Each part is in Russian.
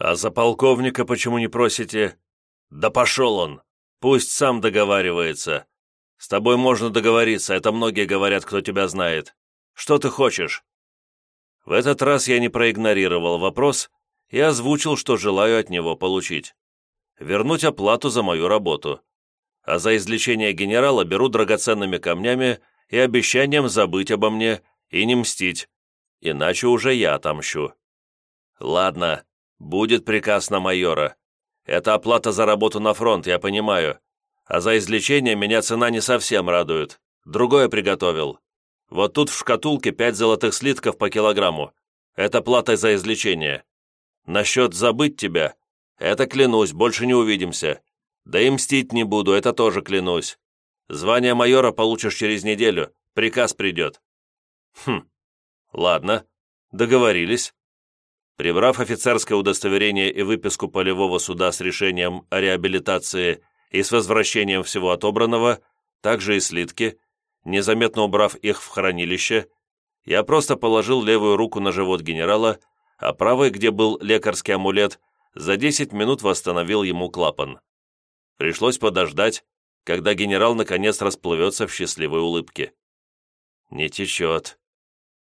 «А за полковника почему не просите?» «Да пошел он! Пусть сам договаривается. С тобой можно договориться, это многие говорят, кто тебя знает. Что ты хочешь?» В этот раз я не проигнорировал вопрос и озвучил, что желаю от него получить. Вернуть оплату за мою работу. А за излечение генерала беру драгоценными камнями и обещанием забыть обо мне и не мстить, иначе уже я отомщу. Ладно, будет приказ на майора. Это оплата за работу на фронт, я понимаю. А за излечение меня цена не совсем радует. Другое приготовил. Вот тут в шкатулке пять золотых слитков по килограмму. Это плата за излечение. Насчет забыть тебя, это клянусь, больше не увидимся. Да и мстить не буду, это тоже клянусь. Звание майора получишь через неделю, приказ придет. Хм, ладно, договорились. Прибрав офицерское удостоверение и выписку полевого суда с решением о реабилитации и с возвращением всего отобранного, также и слитки, незаметно убрав их в хранилище, я просто положил левую руку на живот генерала, а правой, где был лекарский амулет, за 10 минут восстановил ему клапан. Пришлось подождать, когда генерал наконец расплывется в счастливой улыбке. «Не течет».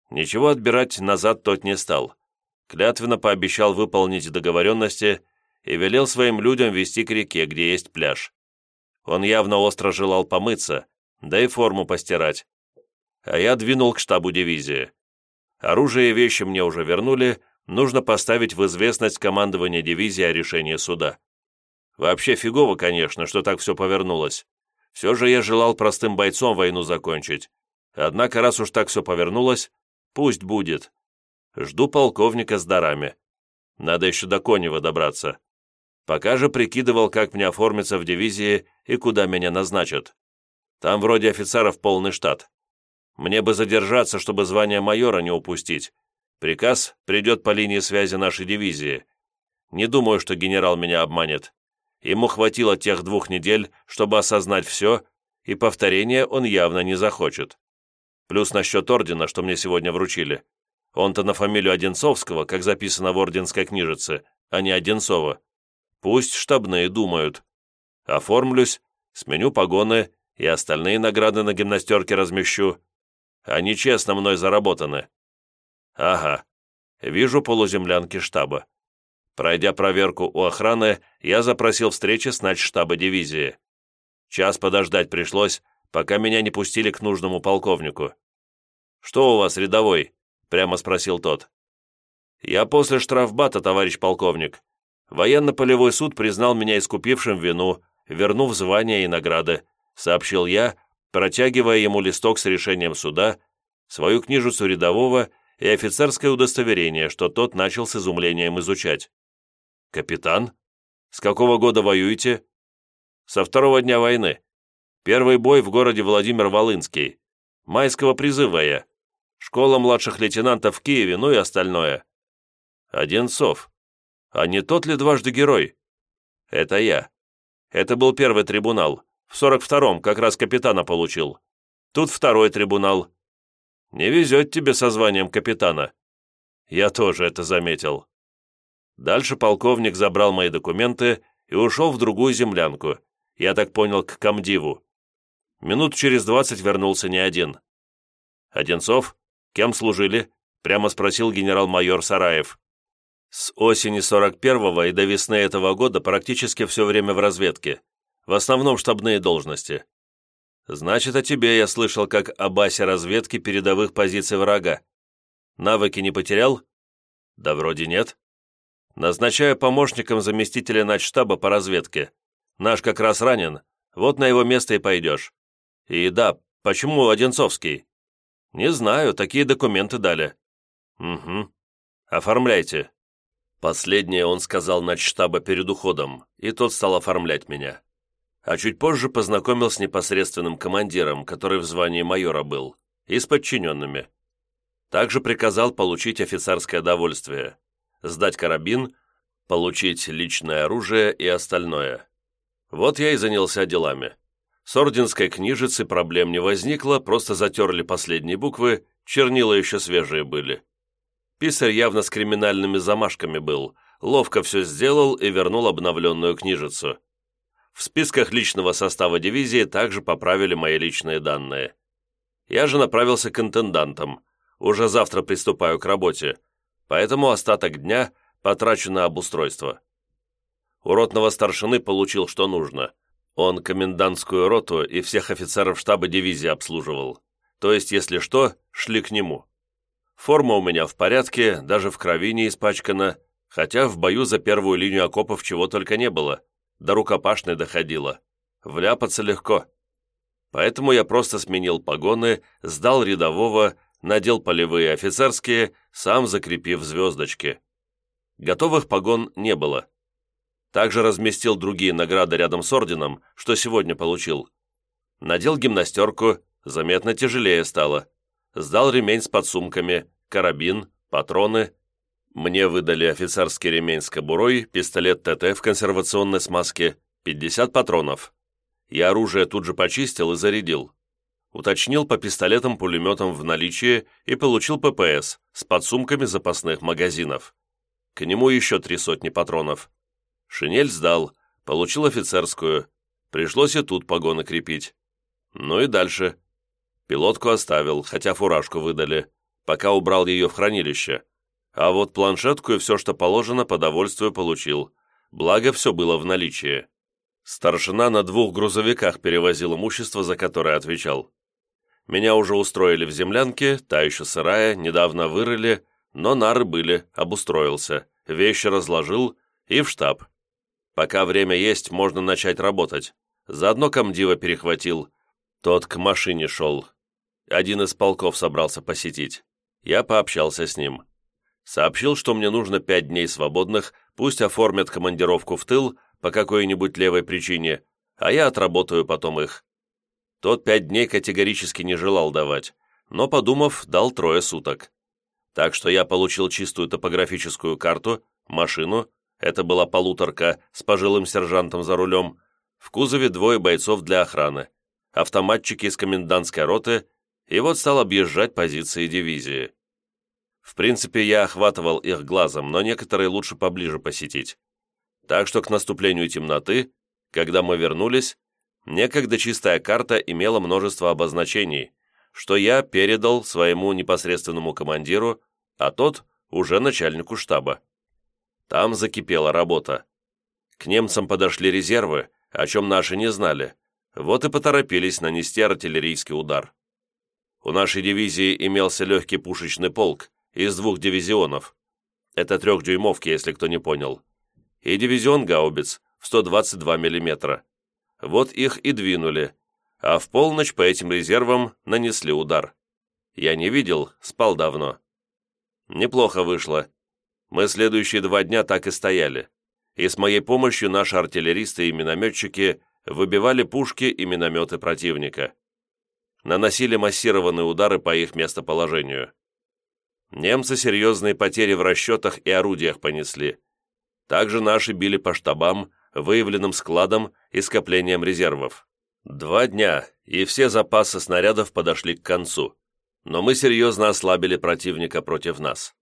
Ничего отбирать назад тот не стал. Клятвенно пообещал выполнить договоренности и велел своим людям вести к реке, где есть пляж. Он явно остро желал помыться, да и форму постирать. А я двинул к штабу дивизии. Оружие и вещи мне уже вернули, нужно поставить в известность командование дивизии о решении суда. Вообще фигово, конечно, что так все повернулось. Все же я желал простым бойцом войну закончить. Однако, раз уж так все повернулось, пусть будет. Жду полковника с дарами. Надо еще до Конева добраться. Пока же прикидывал, как мне оформиться в дивизии и куда меня назначат. Там вроде офицеров полный штат. Мне бы задержаться, чтобы звание майора не упустить. Приказ придет по линии связи нашей дивизии. Не думаю, что генерал меня обманет. Ему хватило тех двух недель, чтобы осознать все, и повторения он явно не захочет. Плюс насчет ордена, что мне сегодня вручили. Он-то на фамилию Одинцовского, как записано в орденской книжице, а не Одинцова. Пусть штабные думают. Оформлюсь, сменю погоны и остальные награды на гимнастерке размещу. Они честно мной заработаны. Ага, вижу полуземлянки штаба. Пройдя проверку у охраны, я запросил встречи с начштаба дивизии. Час подождать пришлось, пока меня не пустили к нужному полковнику. «Что у вас, рядовой?» — прямо спросил тот. «Я после штрафбата, товарищ полковник. Военно-полевой суд признал меня искупившим вину, вернув звания и награды», — сообщил я, протягивая ему листок с решением суда, свою книжицу рядового и офицерское удостоверение, что тот начал с изумлением изучать. «Капитан? С какого года воюете?» «Со второго дня войны. Первый бой в городе Владимир-Волынский. Майского призыва я. Школа младших лейтенантов в Киеве, ну и остальное». «Одинцов. А не тот ли дважды герой?» «Это я. Это был первый трибунал. В сорок втором как раз капитана получил. Тут второй трибунал. Не везет тебе со званием капитана. Я тоже это заметил. Дальше полковник забрал мои документы и ушел в другую землянку, я так понял, к комдиву. Минут через двадцать вернулся не один. «Одинцов, кем служили?» — прямо спросил генерал-майор Сараев. «С осени 41-го и до весны этого года практически все время в разведке. В основном штабные должности. Значит, о тебе я слышал как о басе разведки передовых позиций врага. Навыки не потерял? Да вроде нет. Назначаю помощником заместителя начштаба по разведке. Наш как раз ранен, вот на его место и пойдешь. И да, почему Одинцовский? Не знаю, такие документы дали. Угу. Оформляйте. Последнее он сказал начштаба перед уходом, и тот стал оформлять меня а чуть позже познакомил с непосредственным командиром, который в звании майора был, и с подчиненными. Также приказал получить офицерское довольствие, сдать карабин, получить личное оружие и остальное. Вот я и занялся делами. С орденской книжицы проблем не возникло, просто затерли последние буквы, чернила еще свежие были. Писарь явно с криминальными замашками был, ловко все сделал и вернул обновленную книжицу. В списках личного состава дивизии также поправили мои личные данные. Я же направился к интендантам. Уже завтра приступаю к работе, поэтому остаток дня потрачу на обустройство. У ротного старшины получил, что нужно. Он комендантскую роту и всех офицеров штаба дивизии обслуживал. То есть, если что, шли к нему. Форма у меня в порядке, даже в крови не испачкана, хотя в бою за первую линию окопов чего только не было, до рукопашной доходило. Вляпаться легко. Поэтому я просто сменил погоны, сдал рядового, надел полевые офицерские, сам закрепив звездочки. Готовых погон не было. Также разместил другие награды рядом с орденом, что сегодня получил. Надел гимнастерку, заметно тяжелее стало. Сдал ремень с подсумками, карабин, патроны. Мне выдали офицерский ремень с кобурой, пистолет ТТ в консервационной смазке, 50 патронов. Я оружие тут же почистил и зарядил. Уточнил по пистолетам-пулеметам в наличии и получил ППС с подсумками запасных магазинов. К нему еще три сотни патронов. Шинель сдал, получил офицерскую. Пришлось и тут погоны крепить. Ну и дальше. Пилотку оставил, хотя фуражку выдали, пока убрал ее в хранилище. А вот планшетку и все, что положено, по довольствию получил. Благо, все было в наличии. Старшина на двух грузовиках перевозил имущество, за которое отвечал. Меня уже устроили в землянке, та еще сырая, недавно вырыли, но нары были, обустроился, вещи разложил и в штаб. Пока время есть, можно начать работать. Заодно комдива перехватил. Тот к машине шел. Один из полков собрался посетить. Я пообщался с ним. Сообщил, что мне нужно пять дней свободных, пусть оформят командировку в тыл по какой-нибудь левой причине, а я отработаю потом их. Тот пять дней категорически не желал давать, но, подумав, дал трое суток. Так что я получил чистую топографическую карту, машину это была полуторка с пожилым сержантом за рулем, в кузове двое бойцов для охраны, автоматчики из комендантской роты, и вот стал объезжать позиции дивизии. В принципе, я охватывал их глазом, но некоторые лучше поближе посетить. Так что к наступлению темноты, когда мы вернулись, некогда чистая карта имела множество обозначений, что я передал своему непосредственному командиру, а тот уже начальнику штаба. Там закипела работа. К немцам подошли резервы, о чем наши не знали, вот и поторопились нанести артиллерийский удар. У нашей дивизии имелся легкий пушечный полк из двух дивизионов. Это трехдюймовки, если кто не понял. И дивизион гаубиц в 122 мм. Вот их и двинули, а в полночь по этим резервам нанесли удар. Я не видел, спал давно. Неплохо вышло. Мы следующие два дня так и стояли, и с моей помощью наши артиллеристы и минометчики выбивали пушки и минометы противника. Наносили массированные удары по их местоположению. Немцы серьезные потери в расчетах и орудиях понесли. Также наши били по штабам, выявленным складам и скоплением резервов. Два дня, и все запасы снарядов подошли к концу. Но мы серьезно ослабили противника против нас.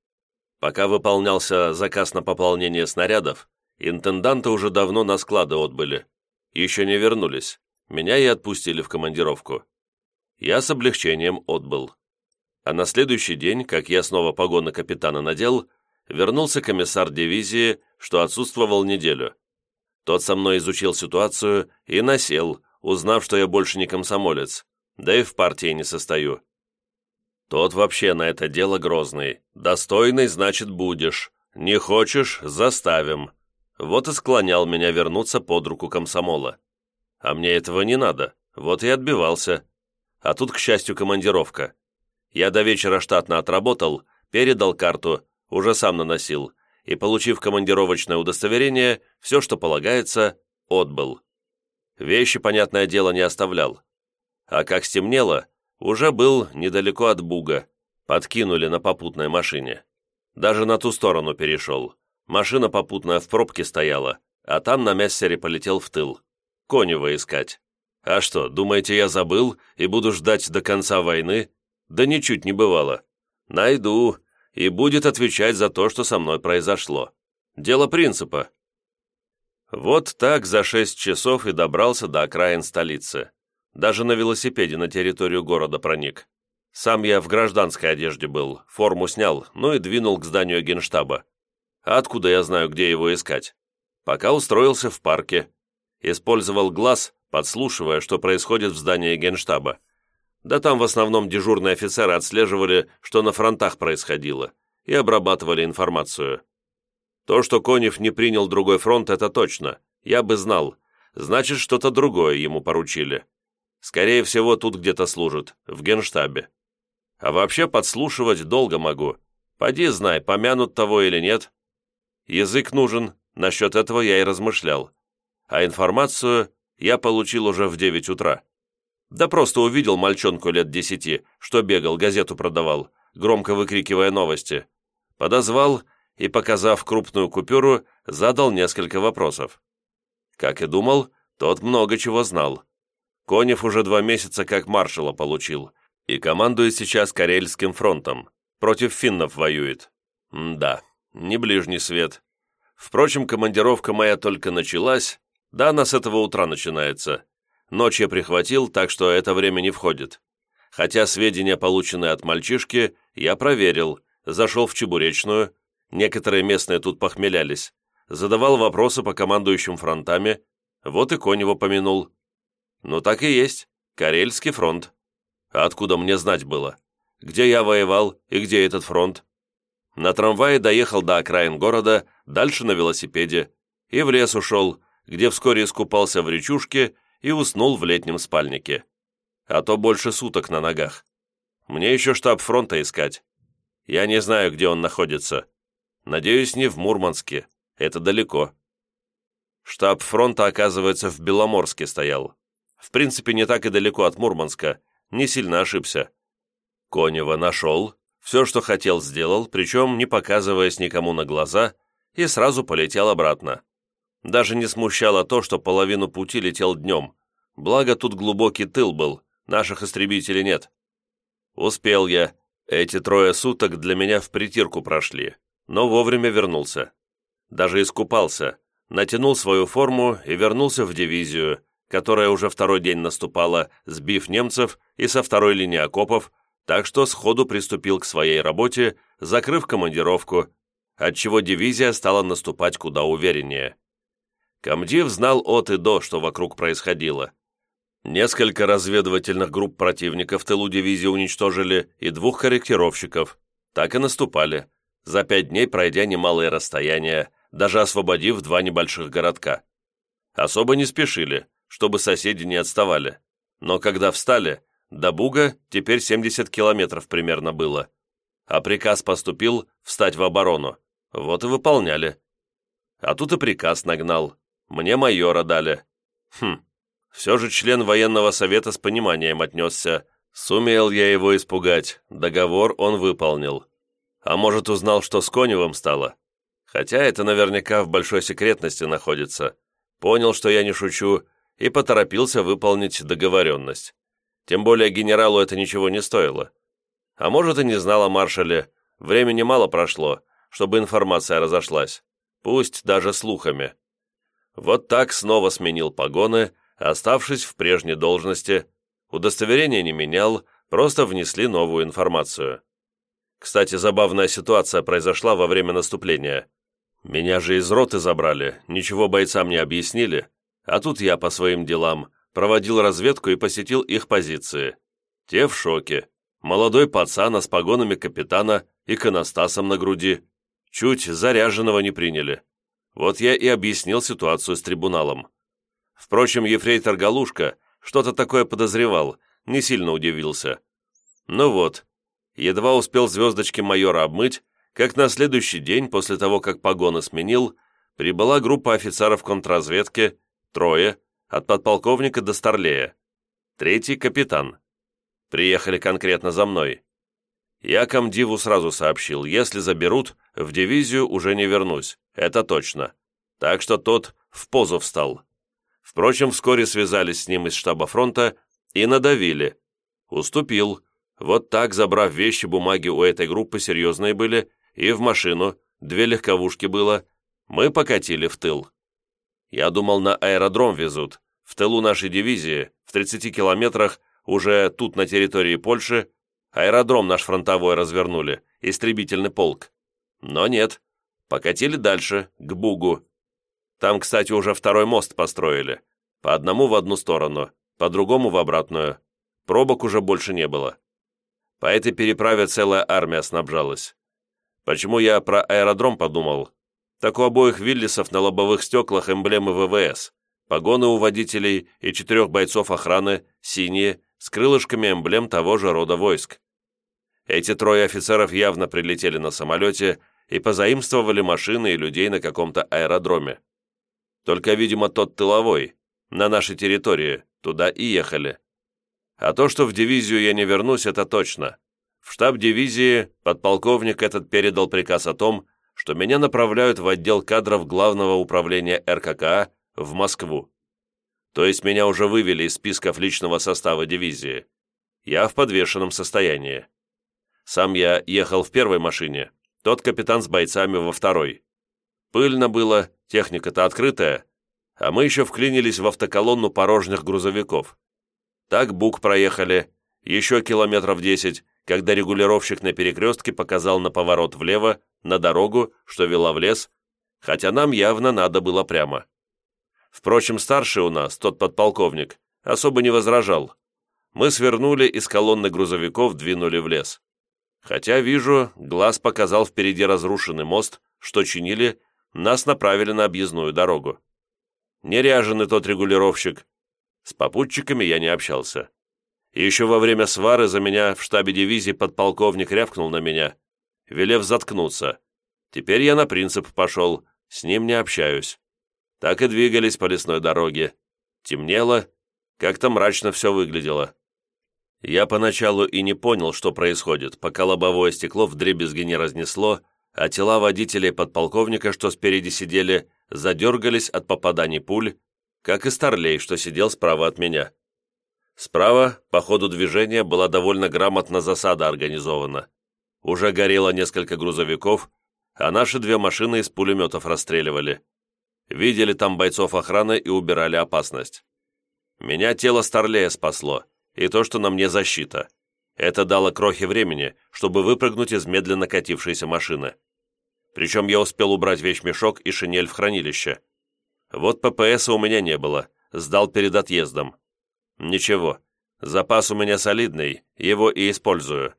Пока выполнялся заказ на пополнение снарядов, интенданты уже давно на склады отбыли. Еще не вернулись. Меня и отпустили в командировку. Я с облегчением отбыл. А на следующий день, как я снова погоны капитана надел, вернулся комиссар дивизии, что отсутствовал неделю. Тот со мной изучил ситуацию и насел, узнав, что я больше не комсомолец, да и в партии не состою. Тот вообще на это дело грозный. Достойный, значит, будешь. Не хочешь – заставим. Вот и склонял меня вернуться под руку комсомола. А мне этого не надо, вот и отбивался. А тут, к счастью, командировка. Я до вечера штатно отработал, передал карту, уже сам наносил, и, получив командировочное удостоверение, все, что полагается, отбыл. Вещи, понятное дело, не оставлял. А как стемнело, уже был недалеко от Буга. Подкинули на попутной машине. Даже на ту сторону перешел. Машина попутная в пробке стояла, а там на Мессере полетел в тыл. Конева искать. А что, думаете, я забыл и буду ждать до конца войны? Да ничуть не бывало. Найду, и будет отвечать за то, что со мной произошло. Дело принципа. Вот так за шесть часов и добрался до окраин столицы. Даже на велосипеде на территорию города проник. Сам я в гражданской одежде был, форму снял, ну и двинул к зданию генштаба. А откуда я знаю, где его искать? Пока устроился в парке. Использовал глаз, подслушивая, что происходит в здании генштаба. Да там в основном дежурные офицеры отслеживали, что на фронтах происходило, и обрабатывали информацию. То, что Конев не принял другой фронт, это точно. Я бы знал. Значит, что-то другое ему поручили. Скорее всего, тут где-то служит, в генштабе. А вообще подслушивать долго могу. Поди знай, помянут того или нет. Язык нужен, насчет этого я и размышлял. А информацию я получил уже в 9 утра. Да просто увидел мальчонку лет десяти, что бегал, газету продавал, громко выкрикивая новости. Подозвал и, показав крупную купюру, задал несколько вопросов. Как и думал, тот много чего знал. Конев уже два месяца как маршала получил и командует сейчас Карельским фронтом. Против финнов воюет. М да, не ближний свет. Впрочем, командировка моя только началась, да она с этого утра начинается. Ночь я прихватил, так что это время не входит. Хотя сведения, полученные от мальчишки, я проверил, зашел в Чебуречную, некоторые местные тут похмелялись, задавал вопросы по командующим фронтами, вот и Конева помянул. Ну так и есть, Карельский фронт. А откуда мне знать было? Где я воевал и где этот фронт? На трамвае доехал до окраин города, дальше на велосипеде, и в лес ушел, где вскоре искупался в речушке и уснул в летнем спальнике. А то больше суток на ногах. Мне еще штаб фронта искать. Я не знаю, где он находится. Надеюсь, не в Мурманске. Это далеко. Штаб фронта, оказывается, в Беломорске стоял. В принципе, не так и далеко от Мурманска. Не сильно ошибся. Конева нашел, все, что хотел, сделал, причем не показываясь никому на глаза, и сразу полетел обратно. Даже не смущало то, что половину пути летел днем. Благо тут глубокий тыл был, наших истребителей нет. Успел я. Эти трое суток для меня в притирку прошли, но вовремя вернулся. Даже искупался, натянул свою форму и вернулся в дивизию, которая уже второй день наступала, сбив немцев и со второй линии окопов, так что сходу приступил к своей работе, закрыв командировку, отчего дивизия стала наступать куда увереннее. Камдив знал от и до, что вокруг происходило. Несколько разведывательных групп противников тылу дивизии уничтожили и двух корректировщиков. Так и наступали, за пять дней пройдя немалые расстояния, даже освободив два небольших городка. Особо не спешили, чтобы соседи не отставали. Но когда встали, до Буга теперь 70 километров примерно было. А приказ поступил встать в оборону. Вот и выполняли. А тут и приказ нагнал. Мне майора дали. Хм, все же член военного совета с пониманием отнесся. Сумел я его испугать, договор он выполнил. А может, узнал, что с Коневым стало? Хотя это наверняка в большой секретности находится. Понял, что я не шучу, и поторопился выполнить договоренность. Тем более генералу это ничего не стоило. А может, и не знал о маршале. Времени мало прошло, чтобы информация разошлась. Пусть даже слухами. Вот так снова сменил погоны, оставшись в прежней должности. Удостоверение не менял, просто внесли новую информацию. Кстати, забавная ситуация произошла во время наступления. Меня же из роты забрали, ничего бойцам не объяснили, а тут я по своим делам проводил разведку и посетил их позиции. Те в шоке. Молодой пацан с погонами капитана, и иконостасом на груди. Чуть заряженного не приняли. Вот я и объяснил ситуацию с трибуналом. Впрочем, ефрейтор Галушка что-то такое подозревал, не сильно удивился. Ну вот, едва успел звездочки майора обмыть, как на следующий день, после того, как погоны сменил, прибыла группа офицеров контрразведки, трое, от подполковника до старлея, третий — капитан. Приехали конкретно за мной. Я комдиву сразу сообщил, если заберут, в дивизию уже не вернусь, это точно. Так что тот в позу встал. Впрочем, вскоре связались с ним из штаба фронта и надавили. Уступил. Вот так, забрав вещи, бумаги у этой группы серьезные были, и в машину, две легковушки было. Мы покатили в тыл. Я думал, на аэродром везут. В тылу нашей дивизии, в 30 километрах, уже тут на территории Польши, аэродром наш фронтовой развернули, истребительный полк. Но нет, покатили дальше, к Бугу. Там, кстати, уже второй мост построили. По одному в одну сторону, по другому в обратную. Пробок уже больше не было. По этой переправе целая армия снабжалась. Почему я про аэродром подумал? Так у обоих Виллисов на лобовых стеклах эмблемы ВВС, погоны у водителей и четырех бойцов охраны, синие, с крылышками эмблем того же рода войск. Эти трое офицеров явно прилетели на самолете и позаимствовали машины и людей на каком-то аэродроме. Только, видимо, тот тыловой, на нашей территории, туда и ехали. А то, что в дивизию я не вернусь, это точно. В штаб дивизии подполковник этот передал приказ о том, что меня направляют в отдел кадров Главного управления РККА в Москву. То есть меня уже вывели из списков личного состава дивизии. Я в подвешенном состоянии. Сам я ехал в первой машине, тот капитан с бойцами во второй. Пыльно было, техника-то открытая, а мы еще вклинились в автоколонну порожних грузовиков. Так бук проехали, еще километров десять, когда регулировщик на перекрестке показал на поворот влево, на дорогу, что вела в лес, хотя нам явно надо было прямо. Впрочем, старший у нас, тот подполковник, особо не возражал. Мы свернули из колонны грузовиков, двинули в лес. Хотя, вижу, глаз показал впереди разрушенный мост, что чинили, нас направили на объездную дорогу. Неряженный тот регулировщик. С попутчиками я не общался. Еще во время свары за меня в штабе дивизии подполковник рявкнул на меня, велев заткнуться. Теперь я на принцип пошел, с ним не общаюсь. Так и двигались по лесной дороге. Темнело, как-то мрачно все выглядело. Я поначалу и не понял, что происходит, пока лобовое стекло вдребезги не разнесло, а тела водителей подполковника, что спереди сидели, задергались от попаданий пуль, как и Старлей, что сидел справа от меня. Справа, по ходу движения, была довольно грамотно засада организована. Уже горело несколько грузовиков, а наши две машины из пулеметов расстреливали. Видели там бойцов охраны и убирали опасность. Меня тело Старлея спасло, и то, что на мне защита. Это дало крохи времени, чтобы выпрыгнуть из медленно катившейся машины. Причем я успел убрать вещмешок и шинель в хранилище. Вот ППС у меня не было, сдал перед отъездом. Ничего, запас у меня солидный, его и использую.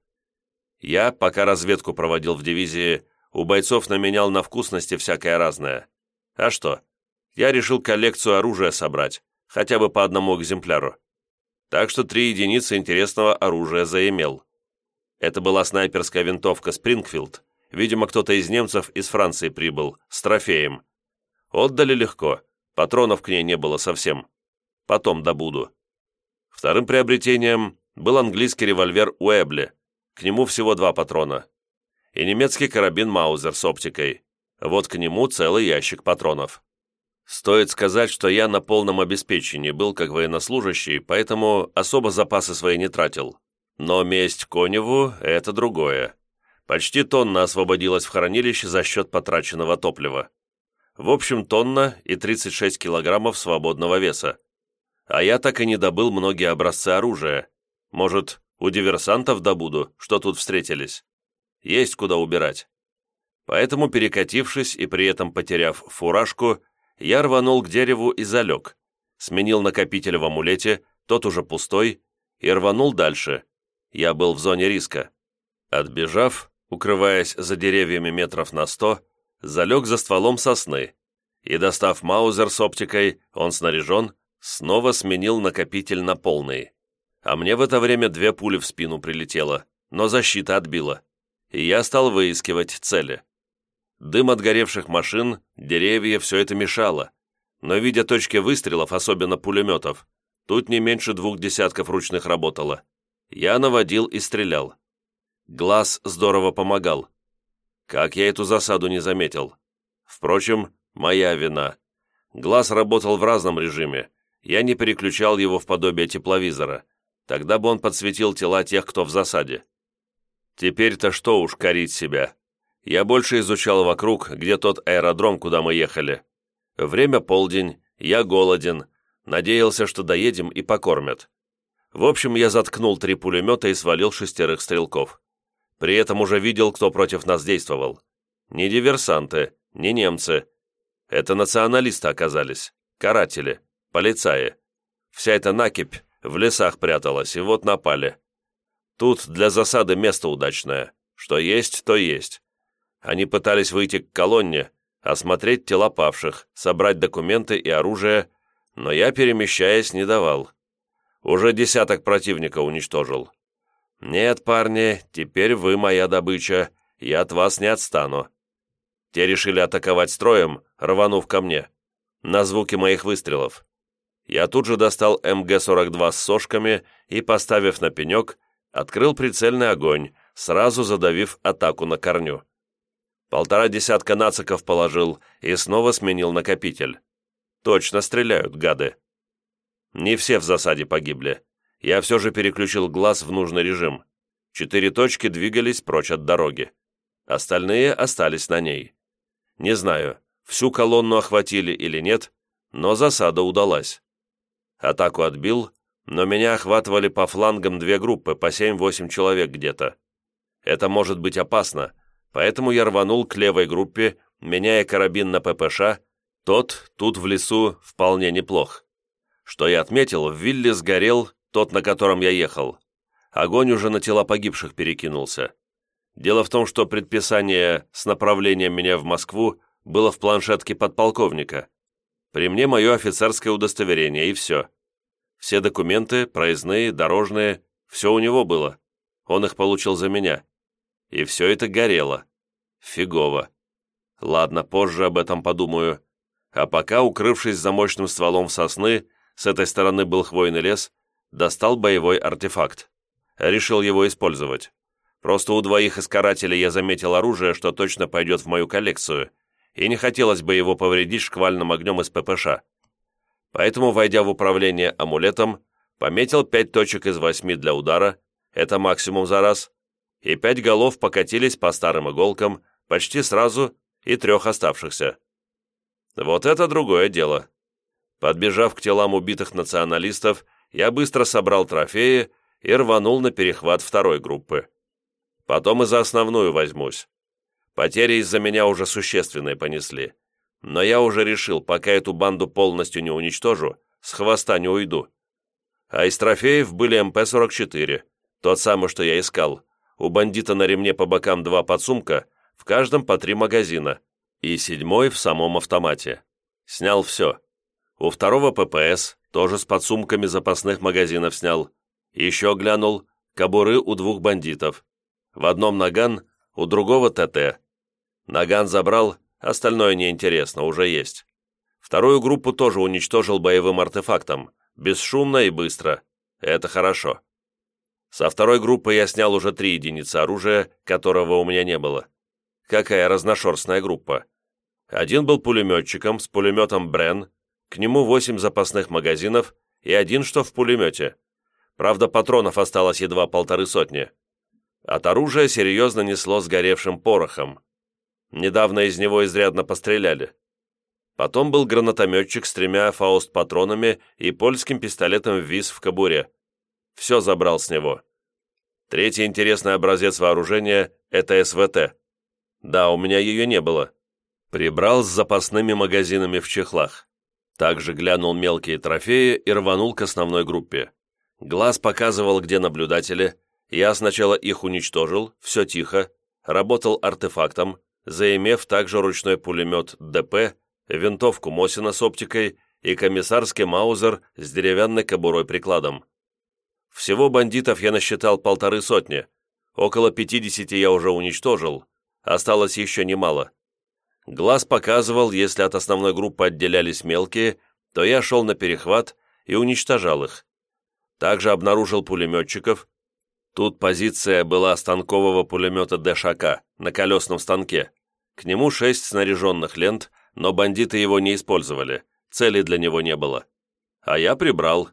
Я, пока разведку проводил в дивизии, у бойцов наменял на вкусности всякое разное. А что? Я решил коллекцию оружия собрать, хотя бы по одному экземпляру. Так что три единицы интересного оружия заимел. Это была снайперская винтовка «Спрингфилд». Видимо, кто-то из немцев из Франции прибыл, с трофеем. Отдали легко, патронов к ней не было совсем. Потом добуду. Вторым приобретением был английский револьвер Уэбли, к нему всего два патрона, и немецкий карабин Маузер с оптикой, вот к нему целый ящик патронов. Стоит сказать, что я на полном обеспечении был как военнослужащий, поэтому особо запасы свои не тратил. Но месть Коневу – это другое. Почти тонна освободилась в хранилище за счет потраченного топлива. В общем, тонна и 36 килограммов свободного веса а я так и не добыл многие образцы оружия. Может, у диверсантов добуду, что тут встретились. Есть куда убирать. Поэтому, перекатившись и при этом потеряв фуражку, я рванул к дереву и залег, сменил накопитель в амулете, тот уже пустой, и рванул дальше. Я был в зоне риска. Отбежав, укрываясь за деревьями метров на сто, залег за стволом сосны, и, достав маузер с оптикой, он снаряжен, Снова сменил накопитель на полный. А мне в это время две пули в спину прилетело, но защита отбила. И я стал выискивать цели. Дым от горевших машин, деревья, все это мешало. Но видя точки выстрелов, особенно пулеметов, тут не меньше двух десятков ручных работало. Я наводил и стрелял. Глаз здорово помогал. Как я эту засаду не заметил? Впрочем, моя вина. Глаз работал в разном режиме, я не переключал его в подобие тепловизора. Тогда бы он подсветил тела тех, кто в засаде. Теперь-то что уж корить себя. Я больше изучал вокруг, где тот аэродром, куда мы ехали. Время полдень, я голоден, надеялся, что доедем и покормят. В общем, я заткнул три пулемета и свалил шестерых стрелков. При этом уже видел, кто против нас действовал. Не диверсанты, не немцы. Это националисты оказались, каратели, полицаи. Вся эта накипь в лесах пряталась, и вот напали. Тут для засады место удачное. Что есть, то есть. Они пытались выйти к колонне, осмотреть тела павших, собрать документы и оружие, но я, перемещаясь, не давал. Уже десяток противника уничтожил. «Нет, парни, теперь вы моя добыча, я от вас не отстану». Те решили атаковать строем, рванув ко мне. На звуки моих выстрелов. Я тут же достал МГ-42 с сошками и, поставив на пенек, открыл прицельный огонь, сразу задавив атаку на корню. Полтора десятка нациков положил и снова сменил накопитель. Точно стреляют, гады. Не все в засаде погибли. Я все же переключил глаз в нужный режим. Четыре точки двигались прочь от дороги. Остальные остались на ней. Не знаю, всю колонну охватили или нет, но засада удалась. Атаку отбил, но меня охватывали по флангам две группы, по 7-8 человек где-то. Это может быть опасно, поэтому я рванул к левой группе, меняя карабин на ППШ, тот тут в лесу вполне неплох. Что я отметил, в вилле сгорел тот, на котором я ехал. Огонь уже на тела погибших перекинулся. Дело в том, что предписание с направлением меня в Москву было в планшетке подполковника. При мне мое офицерское удостоверение, и все. Все документы, проездные, дорожные, все у него было. Он их получил за меня. И все это горело. Фигово. Ладно, позже об этом подумаю. А пока, укрывшись за мощным стволом сосны, с этой стороны был хвойный лес, достал боевой артефакт. Решил его использовать. Просто у двоих из карателей я заметил оружие, что точно пойдет в мою коллекцию, и не хотелось бы его повредить шквальным огнем из ППШ. Поэтому, войдя в управление амулетом, пометил пять точек из восьми для удара, это максимум за раз, и пять голов покатились по старым иголкам почти сразу и трех оставшихся. Вот это другое дело. Подбежав к телам убитых националистов, я быстро собрал трофеи и рванул на перехват второй группы. Потом и за основную возьмусь. Потери из-за меня уже существенные понесли. Но я уже решил, пока эту банду полностью не уничтожу, с хвоста не уйду. А из трофеев были МП-44, тот самый, что я искал. У бандита на ремне по бокам два подсумка, в каждом по три магазина. И седьмой в самом автомате. Снял все. У второго ППС, тоже с подсумками запасных магазинов снял. Еще глянул, кобуры у двух бандитов. В одном наган, у другого ТТ. Наган забрал, Остальное неинтересно, уже есть. Вторую группу тоже уничтожил боевым артефактом, бесшумно и быстро. Это хорошо. Со второй группы я снял уже три единицы оружия, которого у меня не было. Какая разношерстная группа. Один был пулеметчиком с пулеметом Брен, к нему восемь запасных магазинов и один, что в пулемете. Правда, патронов осталось едва полторы сотни. От оружия серьезно несло сгоревшим порохом. Недавно из него изрядно постреляли. Потом был гранатометчик с тремя фауст-патронами и польским пистолетом ВИС в кобуре. Все забрал с него. Третий интересный образец вооружения – это СВТ. Да, у меня ее не было. Прибрал с запасными магазинами в чехлах. Также глянул мелкие трофеи и рванул к основной группе. Глаз показывал, где наблюдатели. Я сначала их уничтожил, все тихо, работал артефактом, заимев также ручной пулемет ДП, винтовку Мосина с оптикой и комиссарский маузер с деревянной кобурой-прикладом. Всего бандитов я насчитал полторы сотни, около пятидесяти я уже уничтожил, осталось еще немало. Глаз показывал, если от основной группы отделялись мелкие, то я шел на перехват и уничтожал их. Также обнаружил пулеметчиков, Тут позиция была станкового пулемета ДШК на колесном станке. К нему шесть снаряженных лент, но бандиты его не использовали, цели для него не было. А я прибрал.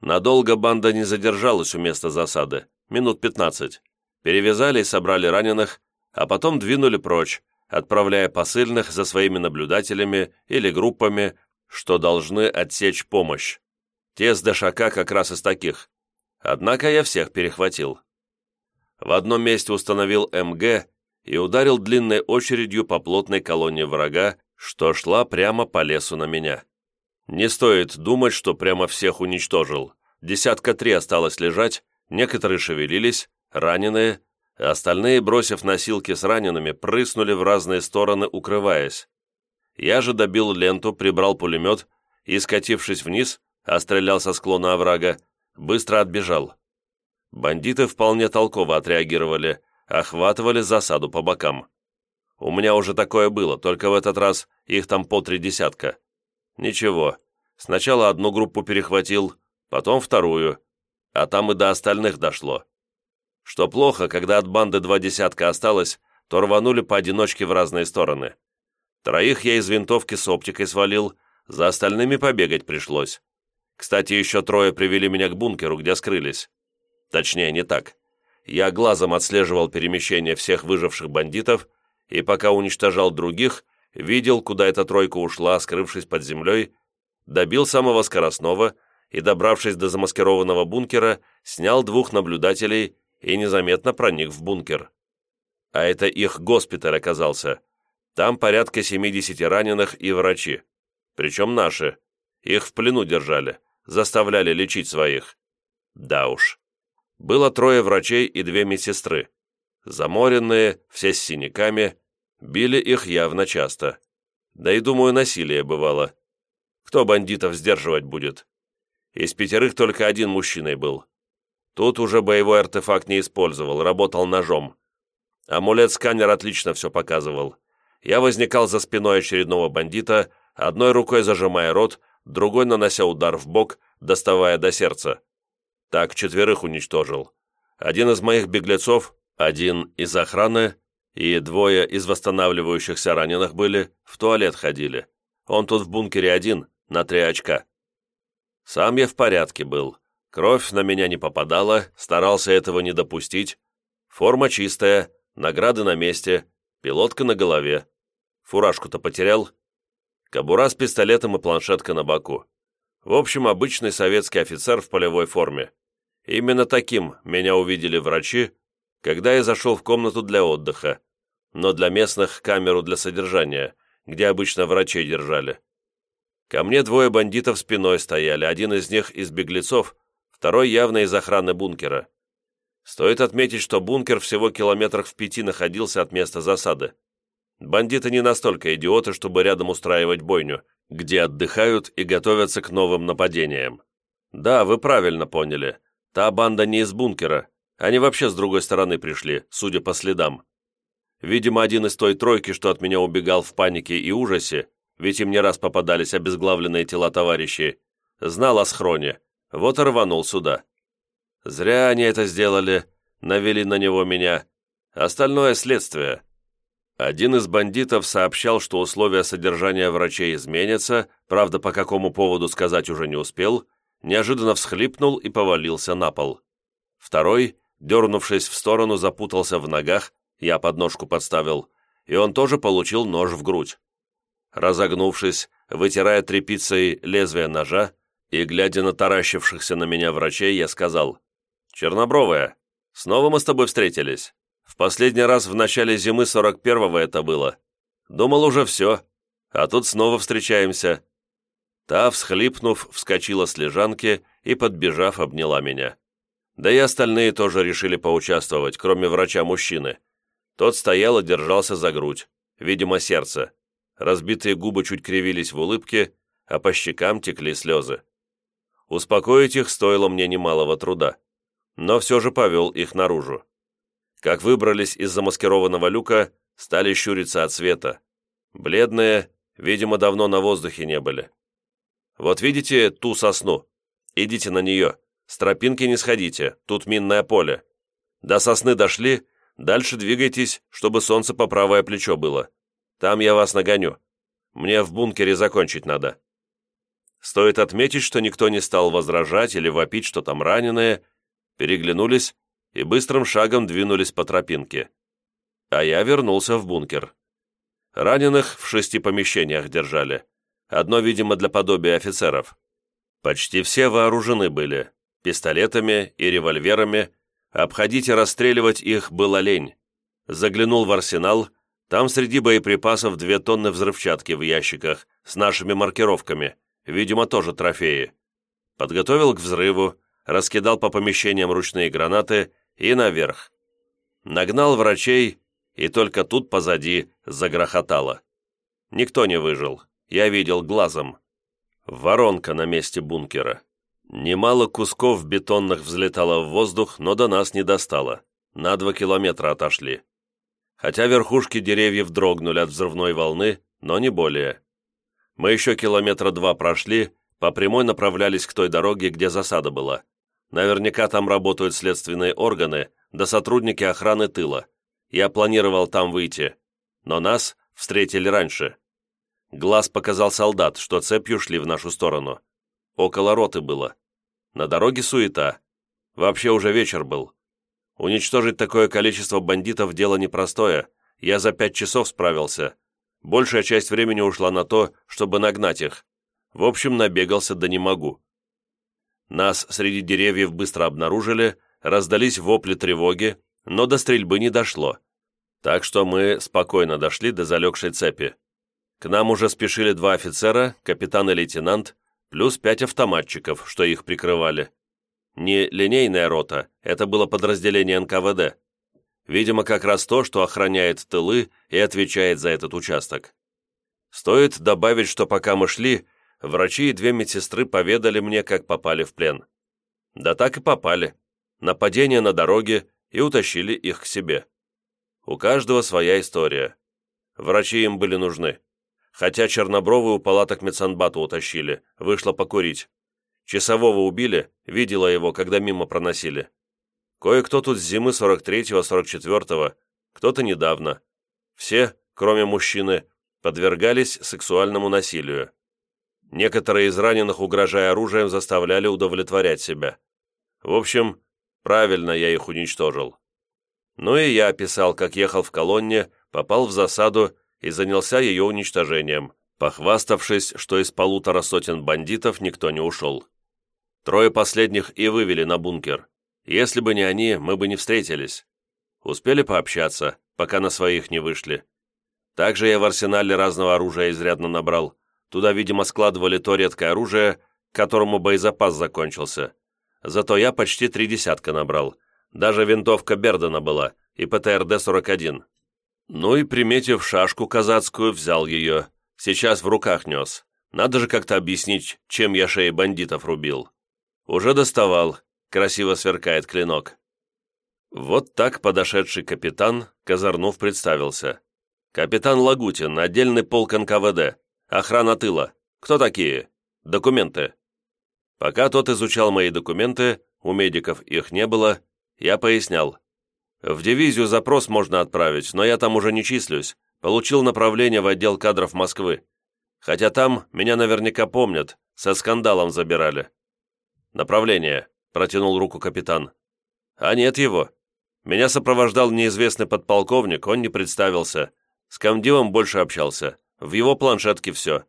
Надолго банда не задержалась у места засады, минут пятнадцать. Перевязали и собрали раненых, а потом двинули прочь, отправляя посыльных за своими наблюдателями или группами, что должны отсечь помощь. Те с Дашака как раз из таких. Однако я всех перехватил. В одном месте установил МГ и ударил длинной очередью по плотной колонне врага, что шла прямо по лесу на меня. Не стоит думать, что прямо всех уничтожил. Десятка три осталось лежать, некоторые шевелились, раненые, а остальные, бросив носилки с ранеными, прыснули в разные стороны, укрываясь. Я же добил ленту, прибрал пулемет и, скатившись вниз, а стрелял со склона оврага, быстро отбежал. Бандиты вполне толково отреагировали, охватывали засаду по бокам. У меня уже такое было, только в этот раз их там по три десятка. Ничего, сначала одну группу перехватил, потом вторую, а там и до остальных дошло. Что плохо, когда от банды два десятка осталось, то рванули поодиночке в разные стороны. Троих я из винтовки с оптикой свалил, за остальными побегать пришлось. Кстати, еще трое привели меня к бункеру, где скрылись. Точнее, не так. Я глазом отслеживал перемещение всех выживших бандитов, и пока уничтожал других, видел, куда эта тройка ушла, скрывшись под землей, добил самого скоростного и, добравшись до замаскированного бункера, снял двух наблюдателей и незаметно проник в бункер. А это их госпиталь оказался. Там порядка 70 раненых и врачи. Причем наши. Их в плену держали, заставляли лечить своих. Да уж. Было трое врачей и две медсестры. Заморенные, все с синяками, били их явно часто. Да и, думаю, насилие бывало. Кто бандитов сдерживать будет? Из пятерых только один мужчиной был. Тут уже боевой артефакт не использовал, работал ножом. Амулет-сканер отлично все показывал. Я возникал за спиной очередного бандита, одной рукой зажимая рот, другой нанося удар в бок, доставая до сердца. Так четверых уничтожил. Один из моих беглецов, один из охраны и двое из восстанавливающихся раненых были, в туалет ходили. Он тут в бункере один, на три очка. Сам я в порядке был. Кровь на меня не попадала, старался этого не допустить. Форма чистая, награды на месте, пилотка на голове. Фуражку-то потерял. Кобура с пистолетом и планшетка на боку. В общем, обычный советский офицер в полевой форме. Именно таким меня увидели врачи, когда я зашел в комнату для отдыха, но для местных камеру для содержания, где обычно врачей держали. Ко мне двое бандитов спиной стояли, один из них из беглецов, второй явно из охраны бункера. Стоит отметить, что бункер всего километрах в пяти находился от места засады. Бандиты не настолько идиоты, чтобы рядом устраивать бойню, где отдыхают и готовятся к новым нападениям. Да, вы правильно поняли. Та банда не из бункера. Они вообще с другой стороны пришли, судя по следам. Видимо, один из той тройки, что от меня убегал в панике и ужасе, ведь им не раз попадались обезглавленные тела товарищей, знал о схроне вот и рванул сюда. Зря они это сделали, навели на него меня. Остальное следствие. Один из бандитов сообщал, что условия содержания врачей изменятся, правда, по какому поводу сказать уже не успел, неожиданно всхлипнул и повалился на пол. Второй, дернувшись в сторону, запутался в ногах, я подножку подставил, и он тоже получил нож в грудь. Разогнувшись, вытирая тряпицей лезвие ножа, и, глядя на таращившихся на меня врачей, я сказал, «Чернобровая, снова мы с тобой встретились. В последний раз в начале зимы 41-го это было. Думал уже все, а тут снова встречаемся». Та, всхлипнув, вскочила с лежанки и, подбежав, обняла меня. Да и остальные тоже решили поучаствовать, кроме врача-мужчины. Тот стоял и держался за грудь, видимо, сердце. Разбитые губы чуть кривились в улыбке, а по щекам текли слезы. Успокоить их стоило мне немалого труда, но все же повел их наружу. Как выбрались из замаскированного люка, стали щуриться от света. Бледные, видимо, давно на воздухе не были. Вот видите ту сосну? Идите на нее. С тропинки не сходите, тут минное поле. До сосны дошли, дальше двигайтесь, чтобы солнце по правое плечо было. Там я вас нагоню. Мне в бункере закончить надо. Стоит отметить, что никто не стал возражать или вопить, что там раненые, переглянулись и быстрым шагом двинулись по тропинке. А я вернулся в бункер. Раненых в шести помещениях держали. Одно, видимо, для подобия офицеров. Почти все вооружены были, пистолетами и револьверами. Обходить и расстреливать их было лень. Заглянул в арсенал, там среди боеприпасов две тонны взрывчатки в ящиках с нашими маркировками, видимо, тоже трофеи. Подготовил к взрыву, раскидал по помещениям ручные гранаты и наверх. Нагнал врачей, и только тут позади загрохотало. Никто не выжил, я видел глазом. Воронка на месте бункера. Немало кусков бетонных взлетало в воздух, но до нас не достало. На два километра отошли. Хотя верхушки деревьев дрогнули от взрывной волны, но не более. Мы еще километра два прошли, по прямой направлялись к той дороге, где засада была. Наверняка там работают следственные органы, да сотрудники охраны тыла. Я планировал там выйти, но нас встретили раньше. Глаз показал солдат, что цепью шли в нашу сторону. Около роты было. На дороге суета. Вообще уже вечер был. Уничтожить такое количество бандитов – дело непростое. Я за пять часов справился. Большая часть времени ушла на то, чтобы нагнать их. В общем, набегался да не могу. Нас среди деревьев быстро обнаружили, раздались вопли тревоги, но до стрельбы не дошло. Так что мы спокойно дошли до залегшей цепи. К нам уже спешили два офицера, капитан и лейтенант, плюс пять автоматчиков, что их прикрывали. Не линейная рота, это было подразделение НКВД. Видимо, как раз то, что охраняет тылы и отвечает за этот участок. Стоит добавить, что пока мы шли, врачи и две медсестры поведали мне, как попали в плен. Да так и попали. Нападение на дороге и утащили их к себе. У каждого своя история. Врачи им были нужны хотя Чернобровы у палаток медсанбата утащили, вышла покурить. Часового убили, видела его, когда мимо проносили. Кое-кто тут с зимы 43-го, 44-го, кто-то недавно. Все, кроме мужчины, подвергались сексуальному насилию. Некоторые из раненых, угрожая оружием, заставляли удовлетворять себя. В общем, правильно я их уничтожил. Ну и я описал, как ехал в колонне, попал в засаду и занялся ее уничтожением, похваставшись, что из полутора сотен бандитов никто не ушел. Трое последних и вывели на бункер. Если бы не они, мы бы не встретились. Успели пообщаться, пока на своих не вышли. Также я в арсенале разного оружия изрядно набрал. Туда, видимо, складывали то редкое оружие, которому боезапас закончился. Зато я почти три десятка набрал. Даже винтовка Бердена была и ПТРД-41. Ну и, приметив шашку казацкую, взял ее. Сейчас в руках нес. Надо же как-то объяснить, чем я шеи бандитов рубил. Уже доставал. Красиво сверкает клинок. Вот так подошедший капитан, Казарнов представился. «Капитан Лагутин, отдельный полк НКВД. Охрана тыла. Кто такие? Документы». Пока тот изучал мои документы, у медиков их не было, я пояснял. В дивизию запрос можно отправить, но я там уже не числюсь. Получил направление в отдел кадров Москвы. Хотя там меня наверняка помнят, со скандалом забирали. Направление, протянул руку капитан. А нет его. Меня сопровождал неизвестный подполковник, он не представился. С комдивом больше общался. В его планшетке все.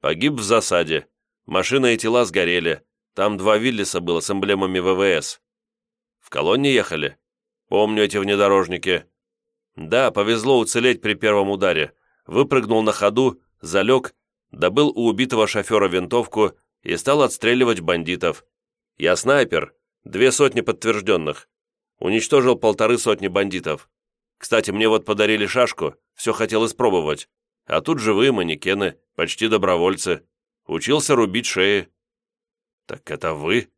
Погиб в засаде. Машина и тела сгорели. Там два Виллиса было с эмблемами ВВС. В колонне ехали? Помню эти внедорожники. Да, повезло уцелеть при первом ударе. Выпрыгнул на ходу, залег, добыл у убитого шофера винтовку и стал отстреливать бандитов. Я снайпер, две сотни подтвержденных. Уничтожил полторы сотни бандитов. Кстати, мне вот подарили шашку, все хотел испробовать. А тут живые манекены, почти добровольцы. Учился рубить шеи. «Так это вы?»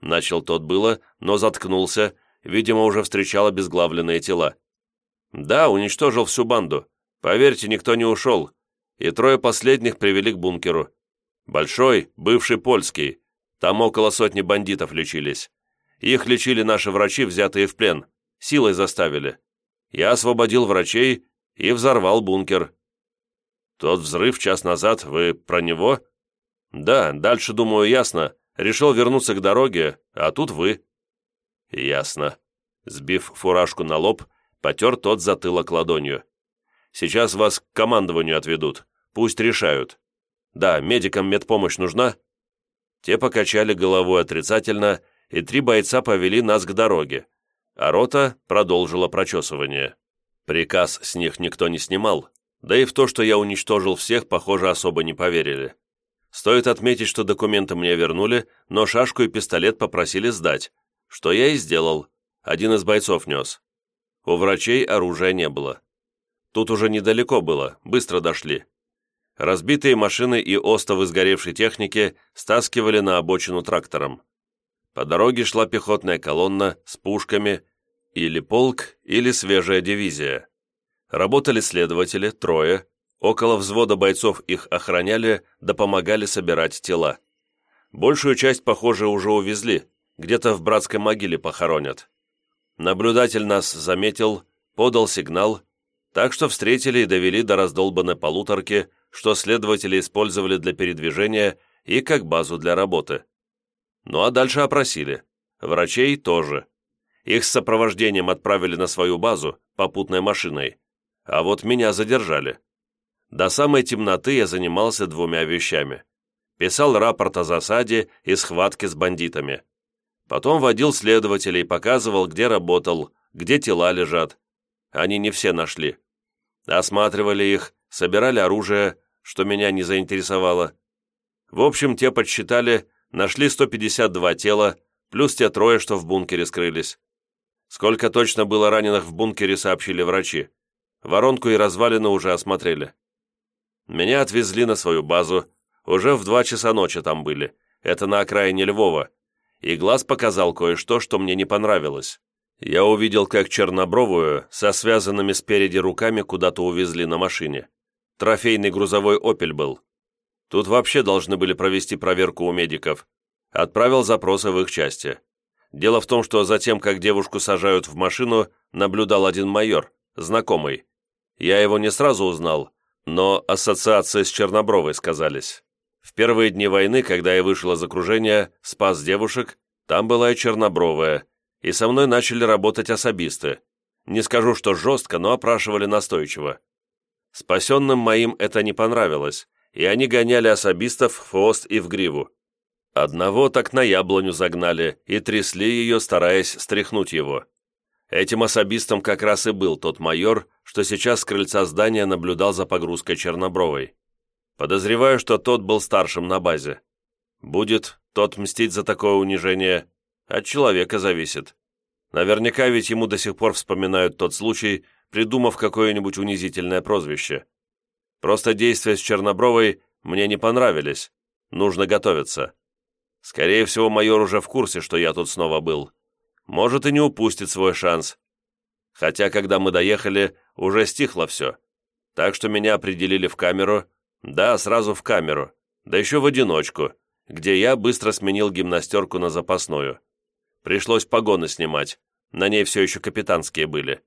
Начал тот было, но заткнулся видимо, уже встречал обезглавленные тела. Да, уничтожил всю банду. Поверьте, никто не ушел. И трое последних привели к бункеру. Большой, бывший польский. Там около сотни бандитов лечились. Их лечили наши врачи, взятые в плен. Силой заставили. Я освободил врачей и взорвал бункер. Тот взрыв час назад, вы про него? Да, дальше, думаю, ясно. Решил вернуться к дороге, а тут вы. «Ясно». Сбив фуражку на лоб, Потер тот затылок ладонью. «Сейчас вас к командованию отведут. Пусть решают. Да, медикам медпомощь нужна?» Те покачали головой отрицательно, и три бойца повели нас к дороге, а рота продолжила прочесывание. Приказ с них никто не снимал, да и в то, что я уничтожил всех, похоже, особо не поверили. Стоит отметить, что документы мне вернули, но шашку и пистолет попросили сдать, что я и сделал. Один из бойцов нес. У врачей оружия не было. Тут уже недалеко было, быстро дошли. Разбитые машины и остовы сгоревшей техники стаскивали на обочину трактором. По дороге шла пехотная колонна с пушками, или полк, или свежая дивизия. Работали следователи, трое, около взвода бойцов их охраняли да помогали собирать тела. Большую часть, похоже, уже увезли, где-то в братской могиле похоронят. Наблюдатель нас заметил, подал сигнал, так что встретили и довели до раздолбанной полуторки, что следователи использовали для передвижения и как базу для работы. Ну а дальше опросили. Врачей тоже. Их с сопровождением отправили на свою базу, попутной машиной. А вот меня задержали. До самой темноты я занимался двумя вещами. Писал рапорт о засаде и схватке с бандитами. Потом водил следователей, показывал, где работал, где тела лежат. Они не все нашли. Осматривали их, собирали оружие, что меня не заинтересовало. В общем, те подсчитали, нашли 152 тела, плюс те трое, что в бункере скрылись. Сколько точно было раненых в бункере, сообщили врачи. Воронку и развалины уже осмотрели. Меня отвезли на свою базу. Уже в два часа ночи там были. Это на окраине Львова. И глаз показал кое-что, что мне не понравилось. Я увидел, как Чернобровую со связанными спереди руками куда-то увезли на машине. Трофейный грузовой «Опель» был. Тут вообще должны были провести проверку у медиков. Отправил запросы в их части. Дело в том, что затем, как девушку сажают в машину, наблюдал один майор, знакомый. Я его не сразу узнал, но ассоциации с Чернобровой сказались. В первые дни войны, когда я вышел из окружения, спас девушек, там была и Чернобровая, и со мной начали работать особисты. Не скажу, что жестко, но опрашивали настойчиво. Спасенным моим это не понравилось, и они гоняли особистов в хвост и в гриву. Одного так на яблоню загнали и трясли ее, стараясь стряхнуть его. Этим особистом как раз и был тот майор, что сейчас с крыльца здания наблюдал за погрузкой Чернобровой. Подозреваю, что тот был старшим на базе. Будет тот мстить за такое унижение, от человека зависит. Наверняка ведь ему до сих пор вспоминают тот случай, придумав какое-нибудь унизительное прозвище. Просто действия с Чернобровой мне не понравились. Нужно готовиться. Скорее всего, майор уже в курсе, что я тут снова был. Может, и не упустит свой шанс. Хотя, когда мы доехали, уже стихло все. Так что меня определили в камеру. Да, сразу в камеру. Да еще в одиночку, где я быстро сменил гимнастерку на запасную. Пришлось погоны снимать. На ней все еще капитанские были.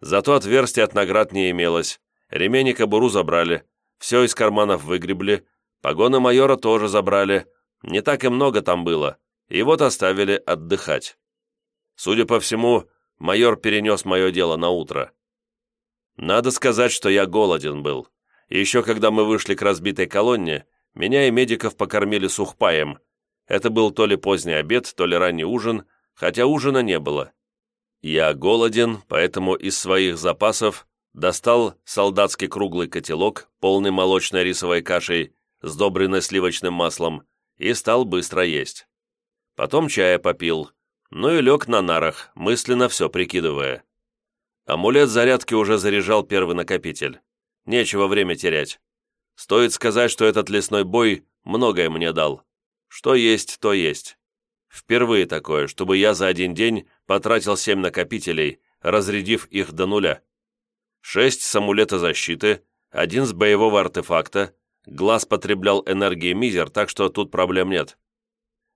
Зато отверстия от наград не имелось. Ремень и кобуру забрали. Все из карманов выгребли. Погоны майора тоже забрали. Не так и много там было. И вот оставили отдыхать. Судя по всему, майор перенес мое дело на утро. Надо сказать, что я голоден был. Еще когда мы вышли к разбитой колонне, меня и медиков покормили сухпаем, это был то ли поздний обед, то ли ранний ужин, хотя ужина не было. Я голоден, поэтому из своих запасов достал солдатский круглый котелок, полный молочной рисовой кашей, сдобренной сливочным маслом, и стал быстро есть. Потом чая попил, ну и лег на нарах, мысленно все прикидывая. Амулет зарядки уже заряжал первый накопитель. Нечего время терять. Стоит сказать, что этот лесной бой многое мне дал. Что есть, то есть. Впервые такое, чтобы я за один день потратил семь накопителей, разрядив их до нуля. Шесть с амулета защиты, один с боевого артефакта, глаз потреблял энергии мизер, так что тут проблем нет.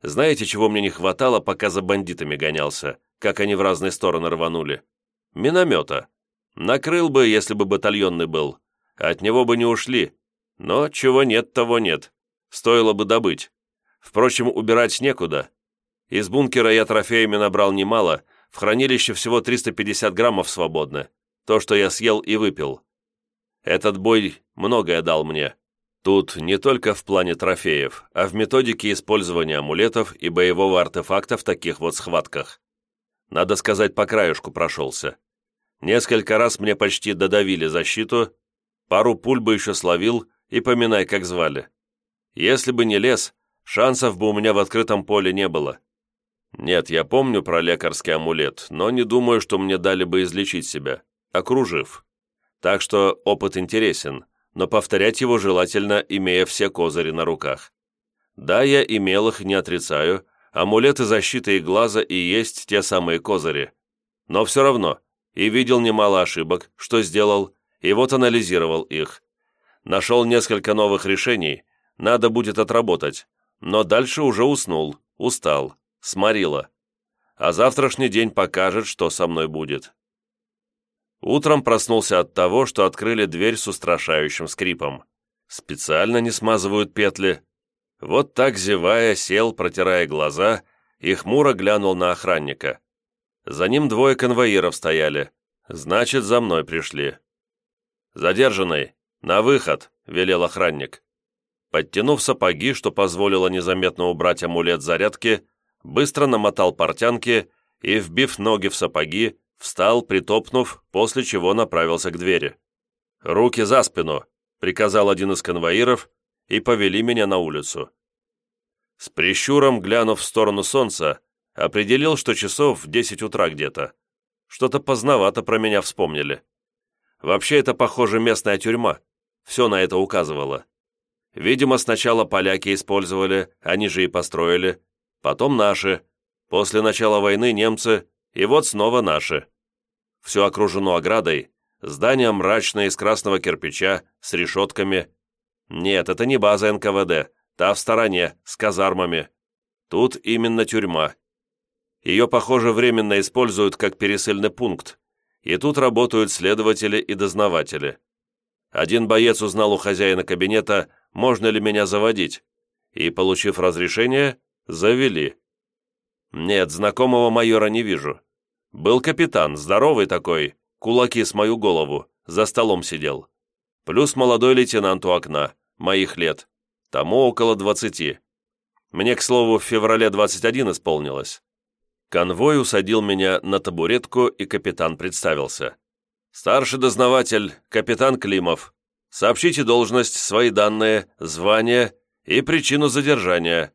Знаете, чего мне не хватало, пока за бандитами гонялся, как они в разные стороны рванули? Миномета. Накрыл бы, если бы батальонный был. От него бы не ушли. Но чего нет, того нет. Стоило бы добыть. Впрочем, убирать некуда. Из бункера я трофеями набрал немало, В хранилище всего 350 граммов свободно. То, что я съел и выпил. Этот бой многое дал мне. Тут не только в плане трофеев, а в методике использования амулетов и боевого артефакта в таких вот схватках. Надо сказать, по краюшку прошелся. Несколько раз мне почти додавили защиту, пару пуль бы еще словил, и поминай, как звали. Если бы не лес, шансов бы у меня в открытом поле не было. Нет, я помню про лекарский амулет, но не думаю, что мне дали бы излечить себя, окружив. Так что опыт интересен, но повторять его желательно, имея все козыри на руках. Да, я имел их, не отрицаю, амулеты защиты и глаза и есть те самые козыри. Но все равно, и видел немало ошибок, что сделал, и вот анализировал их. Нашел несколько новых решений, надо будет отработать, но дальше уже уснул, устал сморила. А завтрашний день покажет, что со мной будет. Утром проснулся от того, что открыли дверь с устрашающим скрипом. Специально не смазывают петли. Вот так, зевая, сел, протирая глаза, и хмуро глянул на охранника. За ним двое конвоиров стояли. Значит, за мной пришли. «Задержанный! На выход!» — велел охранник. Подтянув сапоги, что позволило незаметно убрать амулет зарядки, быстро намотал портянки и, вбив ноги в сапоги, встал, притопнув, после чего направился к двери. «Руки за спину!» — приказал один из конвоиров, и повели меня на улицу. С прищуром, глянув в сторону солнца, определил, что часов в десять утра где-то. Что-то поздновато про меня вспомнили. Вообще, это, похоже, местная тюрьма. Все на это указывало. Видимо, сначала поляки использовали, они же и построили, потом наши, после начала войны немцы, и вот снова наши. Все окружено оградой, здание мрачное из красного кирпича, с решетками. Нет, это не база НКВД, та в стороне, с казармами. Тут именно тюрьма. Ее, похоже, временно используют как пересыльный пункт, и тут работают следователи и дознаватели. Один боец узнал у хозяина кабинета, можно ли меня заводить, и, получив разрешение, Завели. Нет, знакомого майора не вижу. Был капитан, здоровый такой, кулаки с мою голову, за столом сидел. Плюс молодой лейтенант у окна, моих лет. Тому около двадцати. Мне, к слову, в феврале 21 исполнилось. Конвой усадил меня на табуретку, и капитан представился. «Старший дознаватель, капитан Климов. Сообщите должность, свои данные, звание и причину задержания.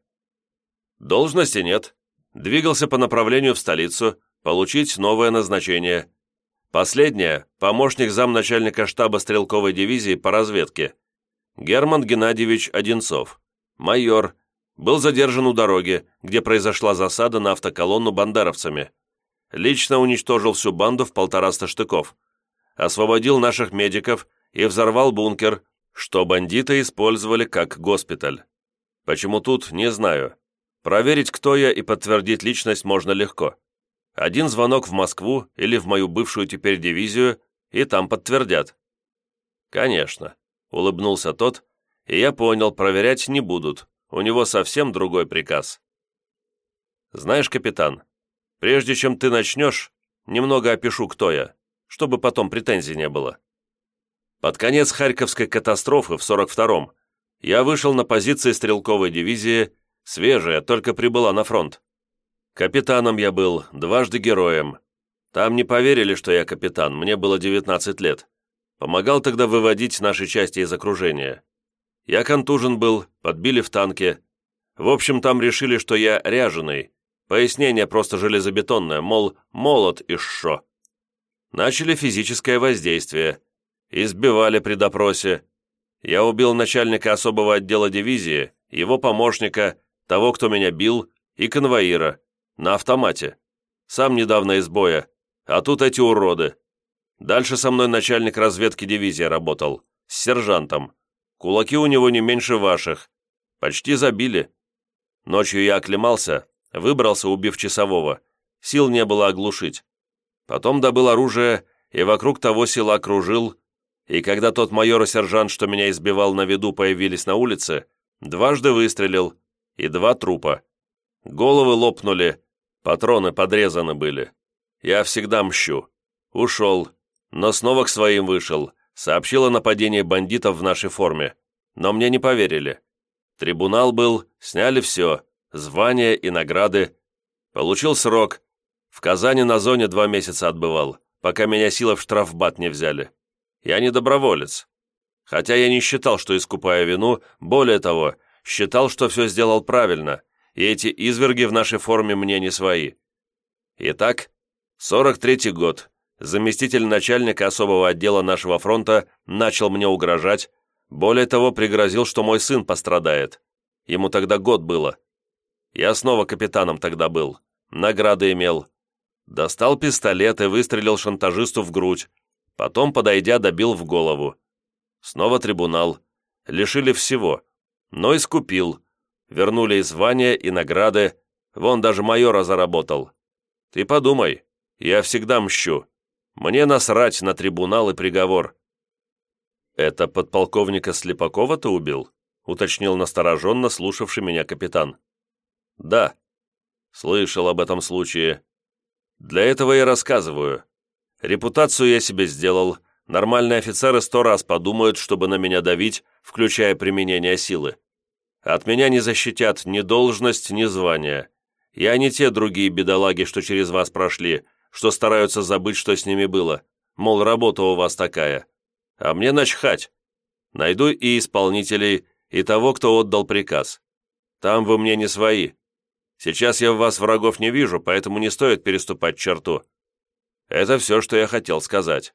Должности нет. Двигался по направлению в столицу, получить новое назначение. Последнее – помощник замначальника штаба стрелковой дивизии по разведке. Герман Геннадьевич Одинцов. Майор. Был задержан у дороги, где произошла засада на автоколонну бандеровцами. Лично уничтожил всю банду в полтораста штыков. Освободил наших медиков и взорвал бункер, что бандиты использовали как госпиталь. Почему тут, не знаю. Проверить, кто я, и подтвердить личность можно легко. Один звонок в Москву или в мою бывшую теперь дивизию, и там подтвердят. Конечно, улыбнулся тот, и я понял, проверять не будут, у него совсем другой приказ. Знаешь, капитан, прежде чем ты начнешь, немного опишу, кто я, чтобы потом претензий не было. Под конец Харьковской катастрофы в 42-м я вышел на позиции стрелковой дивизии Свежая, только прибыла на фронт. Капитаном я был, дважды героем. Там не поверили, что я капитан, мне было 19 лет. Помогал тогда выводить наши части из окружения. Я контужен был, подбили в танке. В общем, там решили, что я ряженый. Пояснение просто железобетонное, мол, молот и шо. Начали физическое воздействие. Избивали при допросе. Я убил начальника особого отдела дивизии, его помощника, того, кто меня бил, и конвоира. На автомате. Сам недавно из боя. А тут эти уроды. Дальше со мной начальник разведки дивизии работал. С сержантом. Кулаки у него не меньше ваших. Почти забили. Ночью я оклемался, выбрался, убив часового. Сил не было оглушить. Потом добыл оружие и вокруг того села окружил, и когда тот майор и сержант, что меня избивал на виду, появились на улице, дважды выстрелил, и два трупа. Головы лопнули, патроны подрезаны были. Я всегда мщу. Ушел, но снова к своим вышел, сообщил о нападении бандитов в нашей форме. Но мне не поверили. Трибунал был, сняли все, звания и награды. Получил срок. В Казани на зоне два месяца отбывал, пока меня сила в штрафбат не взяли. Я не доброволец. Хотя я не считал, что искупаю вину, более того, считал, что все сделал правильно, и эти изверги в нашей форме мне не свои. Итак, 43-й год. Заместитель начальника особого отдела нашего фронта начал мне угрожать, более того, пригрозил, что мой сын пострадает. Ему тогда год было. Я снова капитаном тогда был, награды имел. Достал пистолет и выстрелил шантажисту в грудь, потом, подойдя, добил в голову. Снова трибунал. Лишили всего, но искупил. Вернули и звания, и награды. Вон даже майора заработал. Ты подумай, я всегда мщу. Мне насрать на трибунал и приговор. Это подполковника Слепакова ты убил? Уточнил настороженно слушавший меня капитан. Да. Слышал об этом случае. Для этого я рассказываю. Репутацию я себе сделал. Нормальные офицеры сто раз подумают, чтобы на меня давить, включая применение силы. От меня не защитят ни должность, ни звание. Я не те другие бедолаги, что через вас прошли, что стараются забыть, что с ними было. Мол, работа у вас такая. А мне начхать. Найду и исполнителей, и того, кто отдал приказ. Там вы мне не свои. Сейчас я в вас врагов не вижу, поэтому не стоит переступать черту. Это все, что я хотел сказать.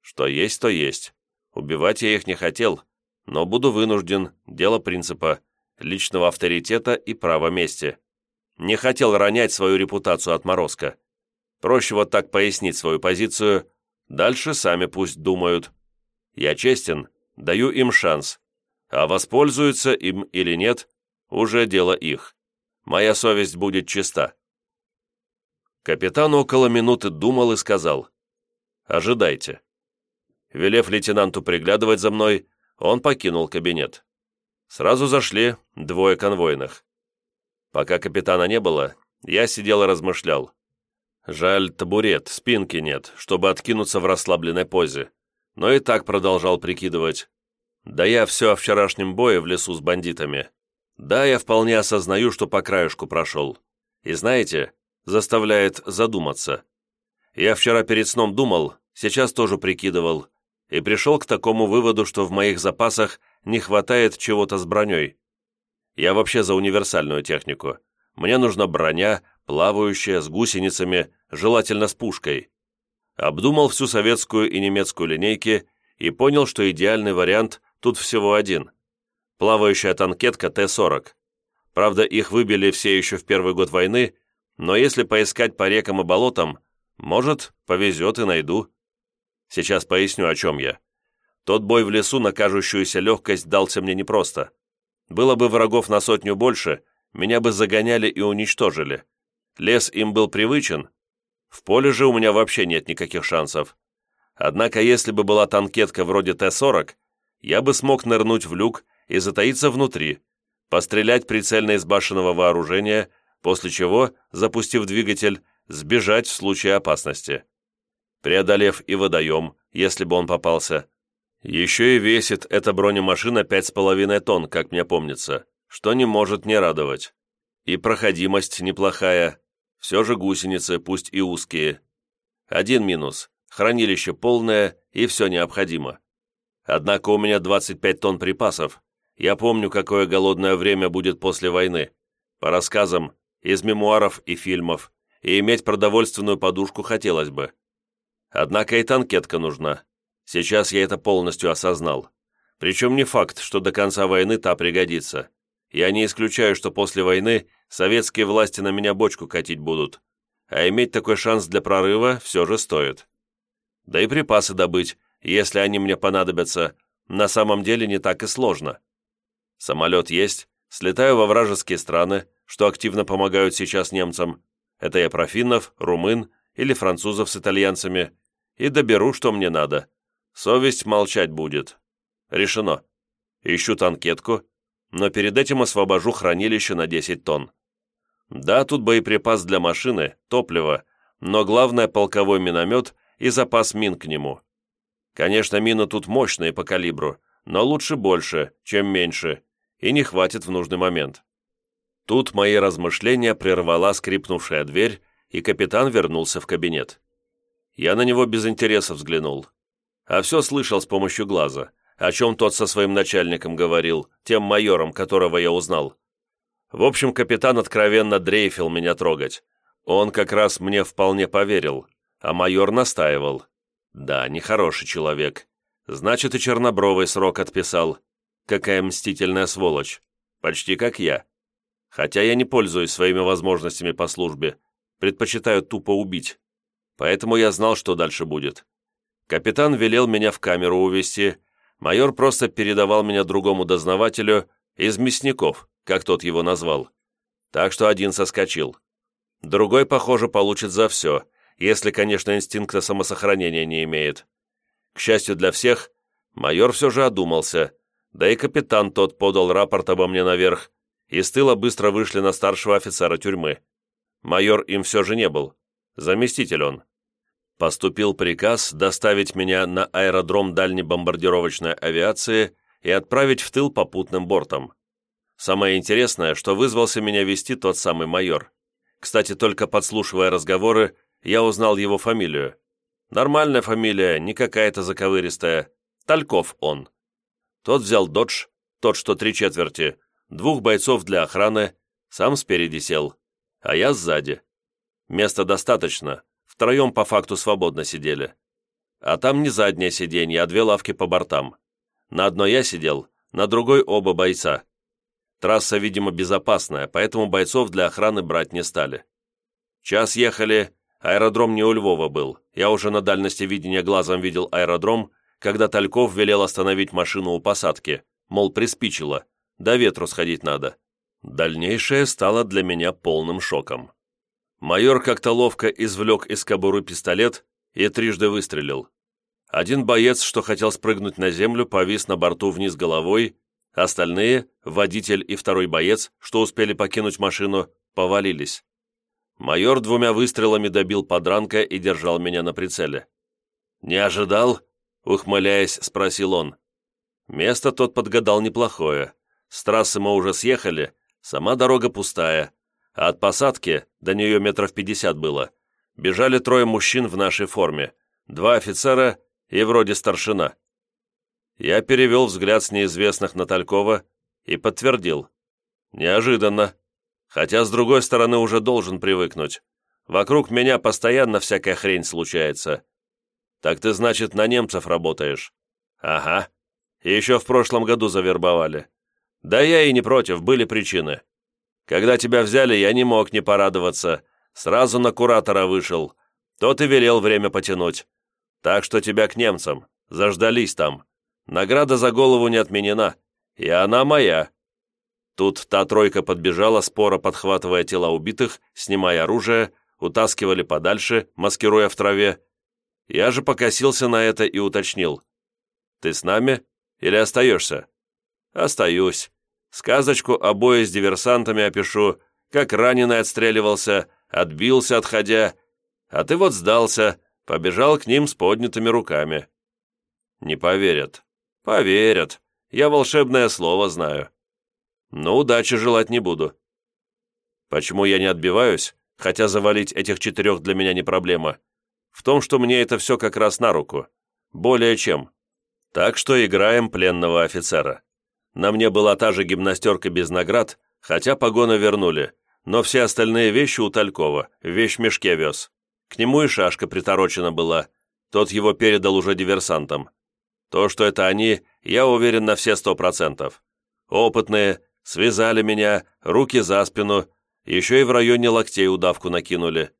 Что есть, то есть. Убивать я их не хотел, но буду вынужден, дело принципа, личного авторитета и права мести. Не хотел ронять свою репутацию отморозка. Проще вот так пояснить свою позицию, дальше сами пусть думают. Я честен, даю им шанс, а воспользуются им или нет, уже дело их. Моя совесть будет чиста. Капитан около минуты думал и сказал, «Ожидайте». Велев лейтенанту приглядывать за мной, он покинул кабинет. Сразу зашли двое конвойных. Пока капитана не было, я сидел и размышлял. Жаль, табурет, спинки нет, чтобы откинуться в расслабленной позе. Но и так продолжал прикидывать. Да я все о вчерашнем бое в лесу с бандитами. Да, я вполне осознаю, что по краешку прошел. И знаете, заставляет задуматься. Я вчера перед сном думал, сейчас тоже прикидывал, и пришел к такому выводу, что в моих запасах не хватает чего-то с броней. Я вообще за универсальную технику. Мне нужна броня, плавающая, с гусеницами, желательно с пушкой. Обдумал всю советскую и немецкую линейки и понял, что идеальный вариант тут всего один. Плавающая танкетка Т-40. Правда, их выбили все еще в первый год войны, но если поискать по рекам и болотам, может, повезет и найду. Сейчас поясню, о чем я. Тот бой в лесу на кажущуюся легкость дался мне непросто. Было бы врагов на сотню больше, меня бы загоняли и уничтожили. Лес им был привычен. В поле же у меня вообще нет никаких шансов. Однако, если бы была танкетка вроде Т-40, я бы смог нырнуть в люк и затаиться внутри, пострелять прицельно из башенного вооружения, после чего, запустив двигатель, сбежать в случае опасности. Преодолев и водоем, если бы он попался, еще и весит эта бронемашина пять с половиной тонн, как мне помнится, что не может не радовать. И проходимость неплохая, все же гусеницы, пусть и узкие. Один минус – хранилище полное и все необходимо. Однако у меня 25 тонн припасов. Я помню, какое голодное время будет после войны. По рассказам, из мемуаров и фильмов, и иметь продовольственную подушку хотелось бы. Однако и танкетка нужна. Сейчас я это полностью осознал. Причем не факт, что до конца войны та пригодится. Я не исключаю, что после войны советские власти на меня бочку катить будут. А иметь такой шанс для прорыва все же стоит. Да и припасы добыть, если они мне понадобятся, на самом деле не так и сложно. Самолет есть, слетаю во вражеские страны, что активно помогают сейчас немцам. Это я про финнов, румын или французов с итальянцами. И доберу, что мне надо. Совесть молчать будет. Решено. Ищу танкетку, но перед этим освобожу хранилище на 10 тонн. Да, тут боеприпас для машины, топливо, но главное полковой миномет и запас мин к нему. Конечно, мины тут мощные по калибру, но лучше больше, чем меньше, и не хватит в нужный момент. Тут мои размышления прервала скрипнувшая дверь, и капитан вернулся в кабинет. Я на него без интереса взглянул. А все слышал с помощью глаза, о чем тот со своим начальником говорил, тем майором, которого я узнал. В общем, капитан откровенно дрейфил меня трогать. Он как раз мне вполне поверил, а майор настаивал. Да, нехороший человек. Значит, и чернобровый срок отписал. Какая мстительная сволочь. Почти как я. Хотя я не пользуюсь своими возможностями по службе, предпочитаю тупо убить. Поэтому я знал, что дальше будет. Капитан велел меня в камеру увезти, майор просто передавал меня другому дознавателю из мясников, как тот его назвал. Так что один соскочил. Другой, похоже, получит за все, если, конечно, инстинкта самосохранения не имеет. К счастью для всех, майор все же одумался, да и капитан тот подал рапорт обо мне наверх, и с тыла быстро вышли на старшего офицера тюрьмы. Майор им все же не был. Заместитель он. Поступил приказ доставить меня на аэродром дальней бомбардировочной авиации и отправить в тыл попутным бортом. Самое интересное, что вызвался меня вести тот самый майор. Кстати, только подслушивая разговоры, я узнал его фамилию. Нормальная фамилия, не какая-то заковыристая. Тальков он. Тот взял додж, тот, что три четверти, двух бойцов для охраны, сам спереди сел, а я сзади. Места достаточно, втроем по факту свободно сидели. А там не заднее сиденье, а две лавки по бортам. На одной я сидел, на другой оба бойца. Трасса, видимо, безопасная, поэтому бойцов для охраны брать не стали. Час ехали, аэродром не у Львова был. Я уже на дальности видения глазом видел аэродром, когда Тальков велел остановить машину у посадки, мол, приспичило до ветру сходить надо. Дальнейшее стало для меня полным шоком. Майор как-то ловко извлек из кобуры пистолет и трижды выстрелил. Один боец, что хотел спрыгнуть на землю, повис на борту вниз головой, остальные, водитель и второй боец, что успели покинуть машину, повалились. Майор двумя выстрелами добил подранка и держал меня на прицеле. «Не ожидал?» — ухмыляясь, спросил он. Место тот подгадал неплохое. С трассы мы уже съехали, сама дорога пустая, а от посадки, до нее метров пятьдесят было, бежали трое мужчин в нашей форме, два офицера и вроде старшина. Я перевел взгляд с неизвестных на Талькова и подтвердил. Неожиданно. Хотя, с другой стороны, уже должен привыкнуть. Вокруг меня постоянно всякая хрень случается. Так ты, значит, на немцев работаешь? Ага. Еще в прошлом году завербовали. «Да я и не против, были причины. Когда тебя взяли, я не мог не порадоваться. Сразу на куратора вышел. Тот и велел время потянуть. Так что тебя к немцам. Заждались там. Награда за голову не отменена. И она моя». Тут та тройка подбежала, споро подхватывая тела убитых, снимая оружие, утаскивали подальше, маскируя в траве. Я же покосился на это и уточнил. «Ты с нами или остаешься?» «Остаюсь. Сказочку о бое с диверсантами опишу, как раненый отстреливался, отбился, отходя, а ты вот сдался, побежал к ним с поднятыми руками». «Не поверят». «Поверят. Я волшебное слово знаю». «Но удачи желать не буду». «Почему я не отбиваюсь, хотя завалить этих четырех для меня не проблема? В том, что мне это все как раз на руку. Более чем. Так что играем пленного офицера». На мне была та же гимнастерка без наград, хотя погоны вернули, но все остальные вещи у Талькова, в вещмешке вез. К нему и шашка приторочена была, тот его передал уже диверсантам. То, что это они, я уверен на все сто процентов. Опытные, связали меня, руки за спину, еще и в районе локтей удавку накинули.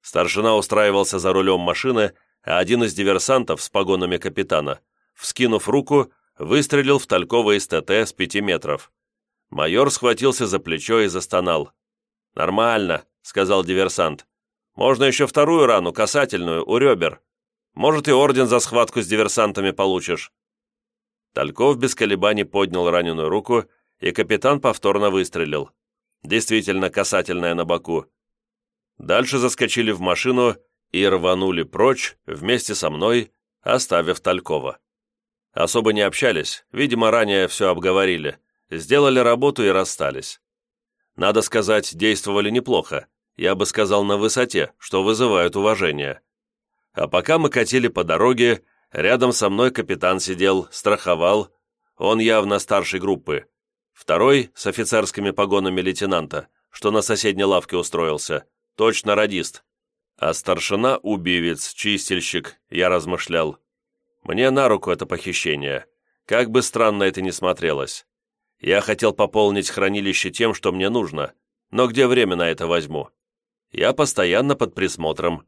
Старшина устраивался за рулем машины, а один из диверсантов с погонами капитана, вскинув руку, выстрелил в Талькова из ТТ с пяти метров. Майор схватился за плечо и застонал. «Нормально», — сказал диверсант. «Можно еще вторую рану, касательную, у ребер. Может, и орден за схватку с диверсантами получишь». Тальков без колебаний поднял раненую руку, и капитан повторно выстрелил. Действительно, касательная на боку. Дальше заскочили в машину и рванули прочь вместе со мной, оставив Талькова. Особо не общались, видимо, ранее все обговорили, сделали работу и расстались. Надо сказать, действовали неплохо, я бы сказал, на высоте, что вызывает уважение. А пока мы катили по дороге, рядом со мной капитан сидел, страховал, он явно старшей группы. Второй, с офицерскими погонами лейтенанта, что на соседней лавке устроился, точно радист. А старшина – убивец, чистильщик, я размышлял. Мне на руку это похищение. Как бы странно это ни смотрелось. Я хотел пополнить хранилище тем, что мне нужно, но где время на это возьму? Я постоянно под присмотром.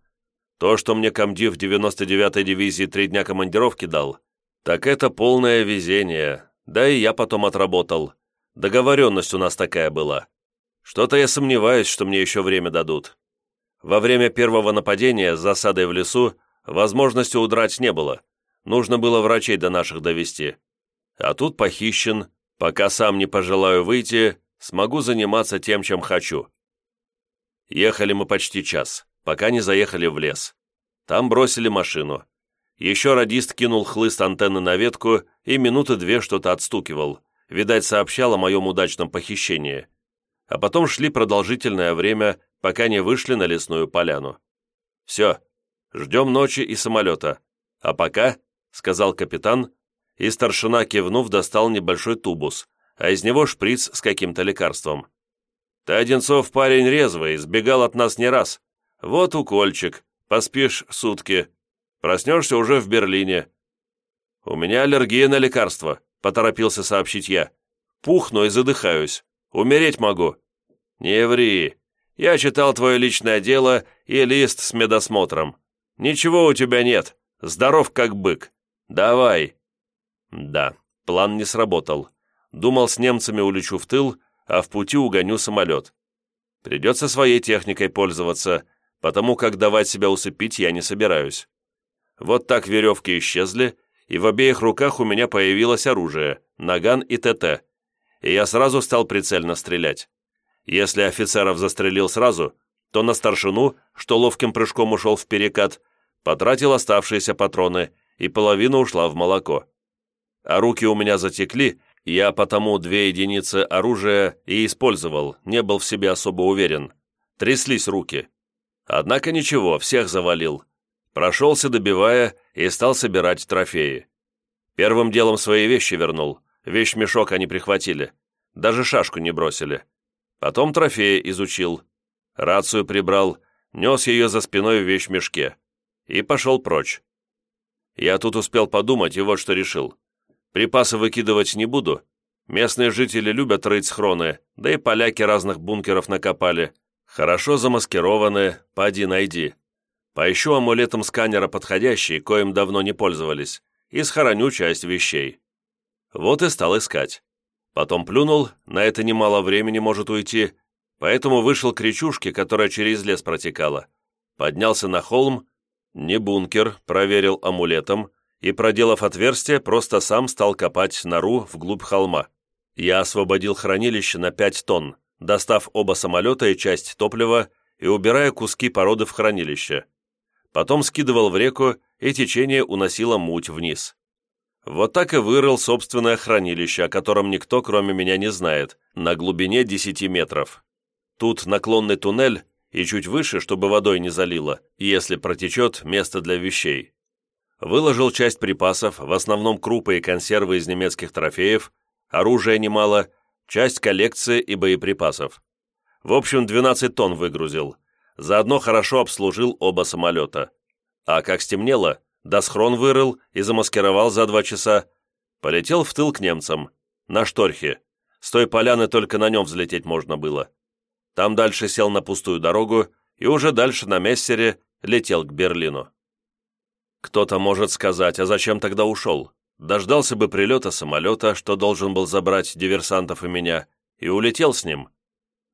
То, что мне комдив 99-й дивизии три дня командировки дал, так это полное везение, да и я потом отработал. Договоренность у нас такая была. Что-то я сомневаюсь, что мне еще время дадут. Во время первого нападения с засадой в лесу возможности удрать не было. Нужно было врачей до наших довести. А тут похищен. Пока сам не пожелаю выйти, смогу заниматься тем, чем хочу. Ехали мы почти час, пока не заехали в лес. Там бросили машину. Еще радист кинул хлыст антенны на ветку и минуты две что-то отстукивал. Видать, сообщал о моем удачном похищении. А потом шли продолжительное время, пока не вышли на лесную поляну. «Все, ждем ночи и самолета. А пока», — сказал капитан, и старшина, кивнув, достал небольшой тубус, а из него шприц с каким-то лекарством. Ты, Одинцов, парень резвый, сбегал от нас не раз. Вот укольчик, поспишь сутки. Проснешься уже в Берлине». «У меня аллергия на лекарства», — поторопился сообщить я. «Пухну и задыхаюсь. Умереть могу». «Не ври. Я читал твое личное дело и лист с медосмотром. Ничего у тебя нет. Здоров как бык. Давай». Да, план не сработал. Думал, с немцами улечу в тыл, а в пути угоню самолет. Придется своей техникой пользоваться, потому как давать себя усыпить я не собираюсь. Вот так веревки исчезли, и в обеих руках у меня появилось оружие, наган и ТТ, и я сразу стал прицельно стрелять. Если офицеров застрелил сразу, то на старшину, что ловким прыжком ушел в перекат, потратил оставшиеся патроны, и половина ушла в молоко. А руки у меня затекли, я потому две единицы оружия и использовал, не был в себе особо уверен. Тряслись руки. Однако ничего, всех завалил. Прошелся, добивая, и стал собирать трофеи. Первым делом свои вещи вернул. Вещмешок они прихватили. Даже шашку не бросили. Потом трофеи изучил. Рацию прибрал, нес ее за спиной в вещмешке. И пошел прочь. Я тут успел подумать и вот что решил. Припасы выкидывать не буду. Местные жители любят рыть схроны, да и поляки разных бункеров накопали. Хорошо замаскированы, поди найди. Поищу амулетом сканера подходящий, коим давно не пользовались, и схороню часть вещей. Вот и стал искать. Потом плюнул, на это немало времени может уйти, поэтому вышел к речушке, которая через лес протекала. Поднялся на холм, не бункер, проверил амулетом, и, проделав отверстие, просто сам стал копать нору вглубь холма. Я освободил хранилище на 5 тонн, достав оба самолета и часть топлива и убирая куски породы в хранилище. Потом скидывал в реку, и течение уносило муть вниз. Вот так и вырыл собственное хранилище, о котором никто, кроме меня, не знает, на глубине 10 метров. Тут наклонный туннель, и чуть выше, чтобы водой не залило, если протечет, место для вещей выложил часть припасов, в основном крупы и консервы из немецких трофеев, оружия немало, часть коллекции и боеприпасов. В общем, 12 тонн выгрузил. Заодно хорошо обслужил оба самолета. А как стемнело, досхрон вырыл и замаскировал за два часа. Полетел в тыл к немцам, на шторхе. С той поляны только на нем взлететь можно было. Там дальше сел на пустую дорогу и уже дальше на Мессере летел к Берлину. Кто-то может сказать, а зачем тогда ушел? Дождался бы прилета самолета, что должен был забрать диверсантов и меня, и улетел с ним.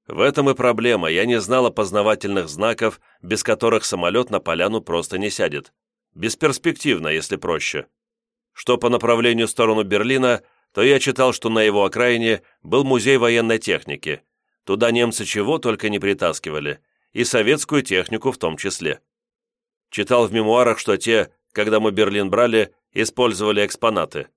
В этом и проблема, я не знал опознавательных знаков, без которых самолет на поляну просто не сядет. Бесперспективно, если проще. Что по направлению в сторону Берлина, то я читал, что на его окраине был музей военной техники. Туда немцы чего только не притаскивали. и советскую технику в том числе. Читал в мемуарах, что те, когда мы Берлин брали, использовали экспонаты.